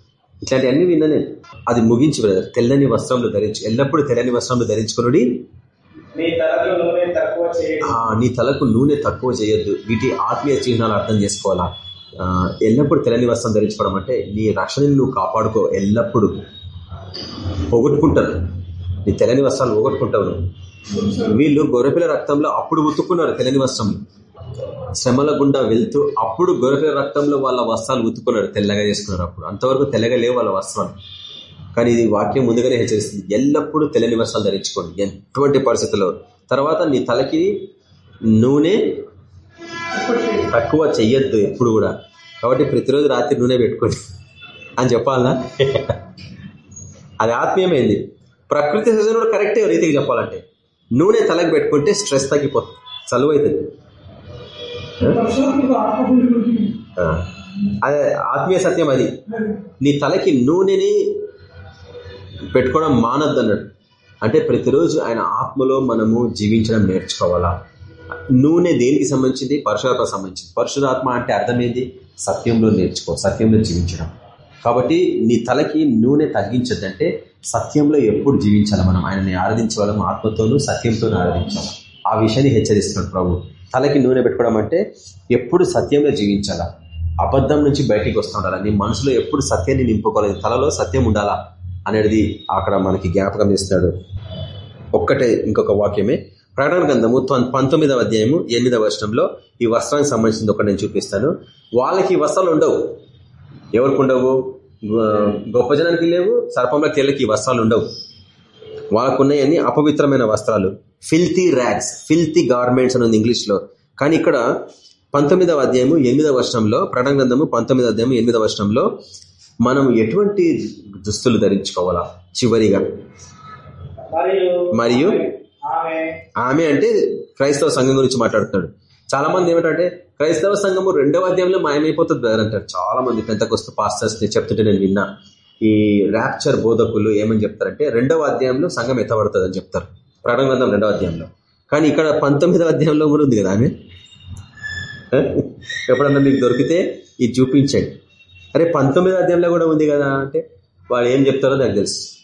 ఇట్లాంటివన్నీ విన్నా నేను. అది ముగించి బ్రదర్. తెల్లని వస్త్రంలో ధరించు ఎల్లప్పుడూ తెల్లని వస్త్రంలో ధరించుకుని నీ తలకు నూనె తక్కువ చేయొద్దు. వీటి ఆత్మీయ చిహ్నాలు అర్థం చేసుకోవాలా? ఎల్లప్పుడూ తెల్లని వస్త్రం ధరించుకోవడం అంటే నీ రక్షణని నువ్వు కాపాడుకో ఎల్లప్పుడు. పోగొట్టుకుంటారు. నీ తెల్లని వస్త్రాలు పోగొట్టుకుంటావు వీళ్ళు గొర్రెపిల్ల రక్తంలో అప్పుడు ఉతుక్కున్నారు తెల్లని వస్త్రం. శ్రమల గుండా వెళ్తూ అప్పుడు గొర్రెపిల్ల రక్తంలో వాళ్ళ వస్త్రాలు ఉతుక్కున్నారు తెల్లగా చేసుకున్నారు అప్పుడు. అంతవరకు తెల్లగా లేవు వాళ్ళ వస్త్రాలు. కానీ ఇది వాక్యం ముందుగానే హెచ్చరిస్తుంది. ఎల్లప్పుడూ తెల్లని వస్త్రాలు ధరించుకోండి. ఎటువంటి పరిస్థితుల్లో? తర్వాత నీ తలకి నూనె తక్కువ చెయ్యొద్దు ఎప్పుడు కూడా. కాబట్టి ప్రతిరోజు రాత్రి నూనె పెట్టుకోండి అని చెప్పాలనా? అది ఆత్మీయమైంది. ప్రకృతి సహజం కూడా కరెక్టే రీతికి చెప్పాలంటే నూనె తలకి పెట్టుకుంటే స్ట్రెస్ తగ్గిపోతుంది చలువ అవుతుంది అదే ఆత్మీయ సత్యం అది. నీ తలకి నూనెని పెట్టుకోవడం మానద్దు అన్నాడు అంటే ప్రతిరోజు ఆయన ఆత్మలో మనము జీవించడం నేర్చుకోవాలా? నూనె దేనికి సంబంధించింది? పరశురాత్మ సంబంధించింది. పరశురాత్మ అంటే అర్థమైంది? సత్యంలో నేర్చుకో సత్యంలో జీవించడం. కాబట్టి నీ తలకి నూనె తగ్గించద్దంటే సత్యంలో ఎప్పుడు జీవించాలి మనం? ఆయనని ఆరాధించే ఆత్మతోనూ సత్యంతోనూ ఆరాధించాలి ఆ విషయాన్ని హెచ్చరిస్తున్నాడు ప్రభు. తలకి నూనె పెట్టుకోవడం అంటే ఎప్పుడు సత్యంలో జీవించాలా? అబద్ధం నుంచి బయటికి వస్తూ ఉండాలి నీ మనసులో ఎప్పుడు సత్యాన్ని నింపుకోవాలి? తలలో సత్యం ఉండాలా? అనేది అక్కడ మనకి జ్ఞాపకం ఇస్తాడు ఒక్కటే ఇంకొక వాక్యమే. ప్రకటన గ్రంథము పంతొమ్మిదవ అధ్యాయము ఎనిమిదవ వర్షంలో ఈ వస్త్రానికి సంబంధించింది ఒకటి నేను చూపిస్తాను. వాళ్ళకి వస్త్రాలు ఉండవు. ఎవరికి ఉండవు గొప్ప జనానికి లేవు సర్పంలో తేళ్ళకి వస్త్రాలు ఉండవు. వాళ్ళకు ఉన్నాయని అపవిత్రమైన వస్త్రాలు. ఫిల్తీ ర్యాగ్స్ ఫిల్తీ గార్మెంట్స్ అని ఉంది ఇంగ్లీష్లో కానీ ఇక్కడ పంతొమ్మిదవ అధ్యాయము ఎనిమిదవ వర్షంలో ప్రకటన గ్రంథము పంతొమ్మిదవ అధ్యాయం ఎనిమిదవ వర్షంలో మనం ఎటువంటి దుస్తులు ధరించుకోవాలా? చివరిగా. మరియు ఆమె. అంటే క్రైస్తవ సంఘం గురించి మాట్లాడుతున్నాడు. చాలా మంది ఏమిటంటే క్రైస్తవ సంఘము రెండవ అధ్యాయంలో మాయమైపోతుంది బ్రదర్ అంటారు. చాలా మంది పెద్ద పాస్టర్స్ చెప్తుంటే నేను విన్నా. ఈ ర్యాప్చర్ బోధకులు ఏమని చెప్తారంటే రెండవ అధ్యాయంలో సంఘం ఎత్తబడుతుంది అని చెప్తారు. ప్రకటన గ్రంథం రెండవ అధ్యాయంలో. కానీ ఇక్కడ పంతొమ్మిదవ అధ్యాయంలో కూడా ఉంది కదా ఆమె? ఎప్పుడన్నా మీకు దొరికితే ఇది చూపించండి. అరే పంతొమ్మిదవ అధ్యాయంలో కూడా ఉంది కదా అంటే వాళ్ళు ఏం చెప్తారో నాకు తెలుసు.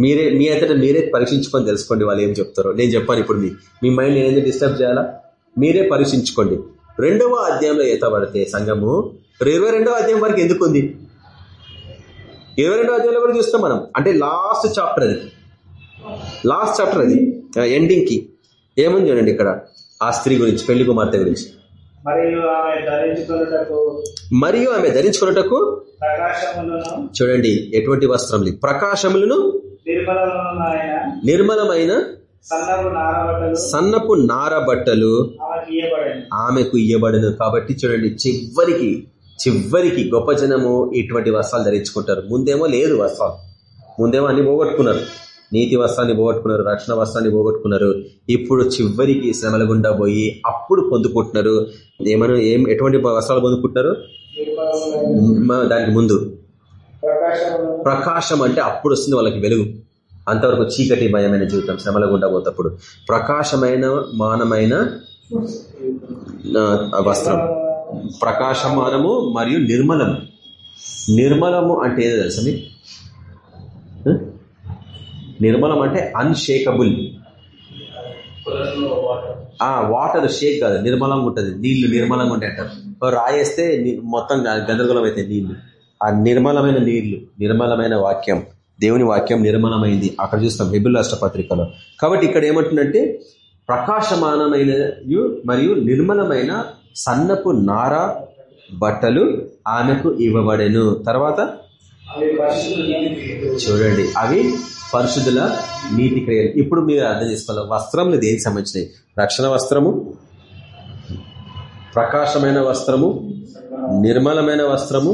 మీరే మీ అంతటా మీరే పరీక్షించుకొని తెలుసుకోండి వాళ్ళు ఏం చెప్తారో. నేను చెప్పాను ఇప్పుడు మీ మీ మైండ్ నేను ఎందుకు డిస్టర్బ్ చేయాలా? మీరే పరీక్షించుకోండి. రెండవ అధ్యాయంలో ఎత్తబడితే సంఘము ఇరవై రెండవ అధ్యాయం వరకు ఎందుకు ఉంది ఇరవై రెండవ అధ్యాయంలో కూడా చూస్తాం మనం. అంటే లాస్ట్ చాప్టర్ అది. లాస్ట్ చాప్టర్ అది. ఎండింగ్కి. ఏముంది చూడండి ఇక్కడ? ఆ స్త్రీ గురించి పెళ్ళి కుమార్తె గురించి. మరియు ఆమె ధరించుకున్నటకు చూడండి ఎటువంటి వస్త్రములు? ప్రకాశములను నిర్మలమైన సన్నపు నార బట్టలు ఆమెకి ఇయ్యబడను. కాబట్టి చూడండి చివరికి చివరికి గొప్ప జనము ఇటువంటి వస్త్రాలు ధరించుకుంటారు. ముందేమో లేదు వస్త్రాలు. ముందేమో అన్ని పోగొట్టుకున్నారు. నీతి వస్త్రాన్ని పోగొట్టుకున్నారు రక్షణ వస్త్రాన్ని పోగొట్టుకున్నారు. ఇప్పుడు చివరికి శ్రమల గుండా పోయి అప్పుడు పొందుకుంటున్నారు. ఏమైనా ఏం ఎటువంటి వస్త్రాలు పొందుకుంటున్నారు? దానికి ముందు. ప్రకాశం అంటే అప్పుడు వస్తుంది వాళ్ళకి వెలుగు. అంతవరకు చీకటి భయమైన జీవితం శ్రమల గుండా పోతప్పుడు ప్రకాశమైన మానమైన వస్త్రం. ప్రకాశమానము మరియు నిర్మలము. నిర్మలము అంటే ఏదో తెలుసా మీకు? నిర్మలం అంటే అన్షేకబుల్ ఆ వాటర్ షేక్ కాదు నిర్మలంగా ఉంటుంది. నీళ్ళు నిర్మలంగా ఉంటాయి అంటారు రాయేస్తే మొత్తం గందరగోళం అయితే నీళ్ళు. ఆ నిర్మలమైన నీళ్ళు నిర్మలమైన వాక్యం దేవుని వాక్యం నిర్మలమైంది. అక్కడ చూస్తాం హెబుల్ రాష్ట్రపత్రికలో కాబట్టి ఇక్కడ ఏమంటుందంటే ప్రకాశమానమైన మరియు నిర్మలమైన సన్నపు నార బట్టలు ఆమెకు ఇవ్వబడెను. తర్వాత చూడండి అవి పరిశుద్ధుల నీటి క్రియలు. ఇప్పుడు మీరు అర్థం చేసుకోవాలి వస్త్రములు దేనికి సంబంధించినవి? రక్షణ వస్త్రము ప్రకాశమైన వస్త్రము నిర్మలమైన వస్త్రము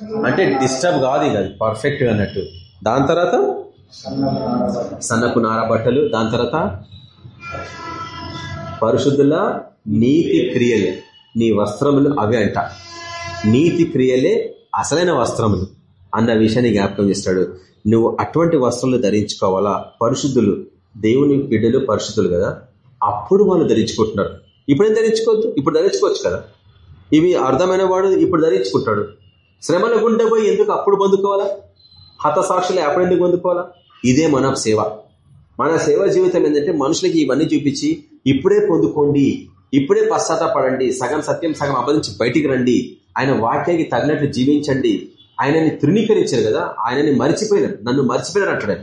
అంటే డిస్టర్బ్ కాదు ఇక పర్ఫెక్ట్ అన్నట్టు. దాని తర్వాత? సన్నపు నార బట్టలు దాని తర్వాత? పరిశుద్ధుల నీతి క్రియలు. నీ వస్త్రములు అవే అంట. నీతి క్రియలే అసలైన వస్త్రములు అన్న విషయాన్ని జ్ఞాపకం చేస్తాడు. నువ్వు అటువంటి వస్త్రాలు ధరించుకోవాలా? పరిశుద్ధులు దేవుని బిడ్డలు పరిశుద్ధులు కదా? అప్పుడు వాళ్ళు ధరించుకుంటున్నారు. ఇప్పుడేం ధరించుకోవద్దు? ఇప్పుడు ధరించుకోవచ్చు కదా? ఇవి అర్థమైన వాడు ఇప్పుడు ధరించుకుంటాడు. శ్రమల గుండె పోయి ఎందుకు అప్పుడు పొందుకోవాలా హతసాక్షులు అప్పుడు ఎందుకు పొందుకోవాలా ఇదే మన సేవ. మన సేవ జీవితం ఏంటంటే మనుషులకి ఇవన్నీ చూపించి ఇప్పుడే పొందుకోండి ఇప్పుడే పశ్చాత్తపడండి సగం సత్యం సగం అబధించి బయటికి రండి ఆయన వాక్యానికి తగినట్లు జీవించండి. ఆయనని తృణీకరించారు కదా ఆయనని మర్చిపోయినారు నన్ను మర్చిపోయినారు అంటాడు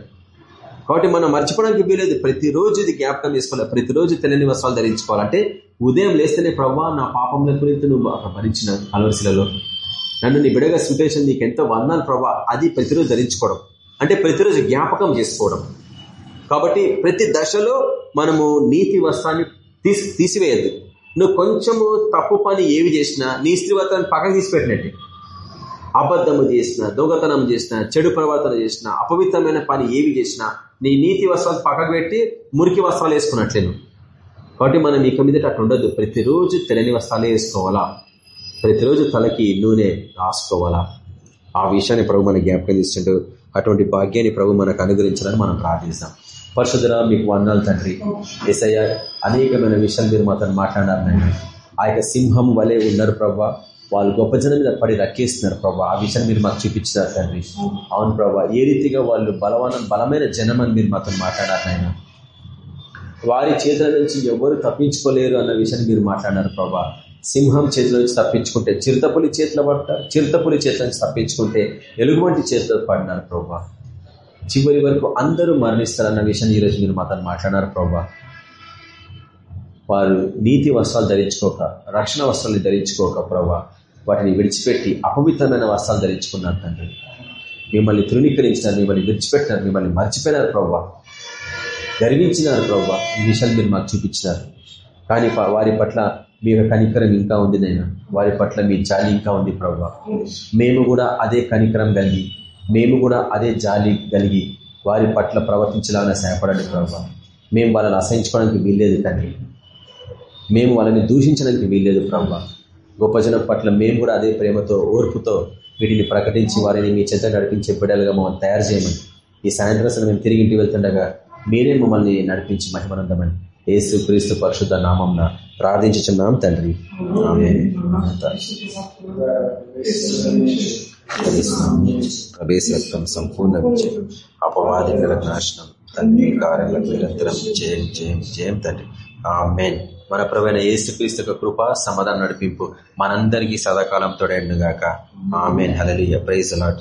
కాబట్టి మనం మర్చిపోవడానికి వీలేదు ప్రతిరోజు ఇది జ్ఞాపకం చేసుకోవాలి. ప్రతిరోజు తెల్లని వస్త్రాలు ధరించుకోవాలంటే ఉదయం లేస్తేనే ప్రభావ నా పాపంలో గురించి నువ్వు అక్కడ భరించిన అలవరిశిలలో నన్ను నీ బిడగా స్వీకరించిన నీకు ఎంతో వందాలు ప్రభా అది ప్రతిరోజు ధరించుకోవడం. అంటే ప్రతిరోజు జ్ఞాపకం చేసుకోవడం. కాబట్టి ప్రతి దశలో మనము నీతి వస్త్రాన్ని తీసి తీసివేయద్దు. నువ్వు కొంచెము తప్పు పని ఏవి చేసినా నీ స్త్రీ వస్త్రాన్ని పక్కకు తీసిపెట్టినట్టే. అబద్ధము చేసిన దొంగతనం చేసిన చెడు ప్రవర్తన చేసిన అపవిత్రమైన పని ఏవి చేసినా నీ నీతి వస్త్రాలు పక్కకు పెట్టి మురికి వస్త్రాలు వేసుకున్నట్లేను కాబట్టి మనం ఇక మీద అట్లా ఉండదు ప్రతిరోజు తెల్లని వస్త్రాలే వేసుకోవాలా? ప్రతిరోజు తలకి నూనె రాసుకోవాలా? ఆ విషయాన్ని ప్రభు మన జ్ఞాపకం తీసుకుంటూ అటువంటి భాగ్యాన్ని ప్రభు మనకు అనుగ్రహించాలని మనం ప్రార్థిస్తాం. పరిశుధర మీకు వందాలు తండ్రి. ఎస్ఐ అనేకమైన విషయాలు మీరు మాతో మాట్లాడారు ఆ యొక్క సింహం వలె ఉన్నారు ప్రభా. వాళ్ళు గొప్ప జనం మీద పడి రక్కేస్తున్నారు ప్రభా. ఆ విషయాన్ని మీరు మాకు చూపించినారు తండ్రి. అవును ప్రభా. ఏ రీతిగా వాళ్ళు బలవన బలమైన జనం అని మీరు మాతో మాట్లాడారు నాయన. వారి చేతుల నుంచి ఎవరు తప్పించుకోలేరు అన్న విషయాన్ని మీరు మాట్లాడారు ప్రభా. సింహం చేతిలో నుంచి తప్పించుకుంటే చిరుతపులి చేతిలో పడతారు. చిరుతపులి చేతిలో నుంచి తప్పించుకుంటే ఎలుగుబంటి చేతిలో పడినారు ప్రభా. చివరి వరకు అందరూ మరణిస్తారన్న విషయాన్ని ఈరోజు మీరు మాతో మాట్లాడారు ప్రభా. వారు నీతి వస్త్రాలు ధరించుకోక రక్షణ వస్త్రాలు ధరించుకోక ప్రభా వాటిని విడిచిపెట్టి అపవిత్రమైన వస్త్రాలు ధరించుకున్నారు తండ్రి. మిమ్మల్ని తృణీకరించినారు మిమ్మల్ని విడిచిపెట్టినారు మిమ్మల్ని మర్చిపోయినారు ప్రభా. గర్వించినారు ప్రభా. ఈ విషయాలు మీరు మాకు చూపించినారు. కానీ వారి పట్ల మీ కనికరం ఇంకా ఉంది నైనా వారి పట్ల మీ జాలి ఇంకా ఉంది ప్రభు. మేము కూడా అదే కనికరం కలిగి మేము కూడా అదే జాలి కలిగి వారి పట్ల ప్రవర్తించాలని సహాయపడండి ప్రభా. మేము వాళ్ళని అసహించుకోవడానికి వీల్లేదు తండ్రి. మేము వాళ్ళని దూషించడానికి వీల్లేదు ప్రభు. గొప్ప జనం పట్ల మేము కూడా అదే ప్రేమతో ఓర్పుతో వీటిని ప్రకటించి వారిని మీ చేత నడిపించే బిడ్డలుగా మమ్మల్ని తయారు చేయమని ఈ సాయంత్రం మేము తిరిగి ఇంటికి వెళ్తుండగా మీరే మమ్మల్ని నడిపించి మహిమనందమని ఏసు క్రీస్తు పరిశుద్ధ నామం ప్రార్థించుచున్నాం తండ్రి. ప్రవేశం సంపూర్ణ విజయం. అపవాదికల నాశనం తండ్రి కార్యాలకు నిరంతరం జయం జయం జయం తండ్రి. ఆ మెయిన్ మన ప్రవైన ఏసుక్రీస్తు కృప సమాధానం నడిపింపు మనందరికీ సదాకాలం తోడైండుగాక. ఆమెన్. Hallelujah praise lord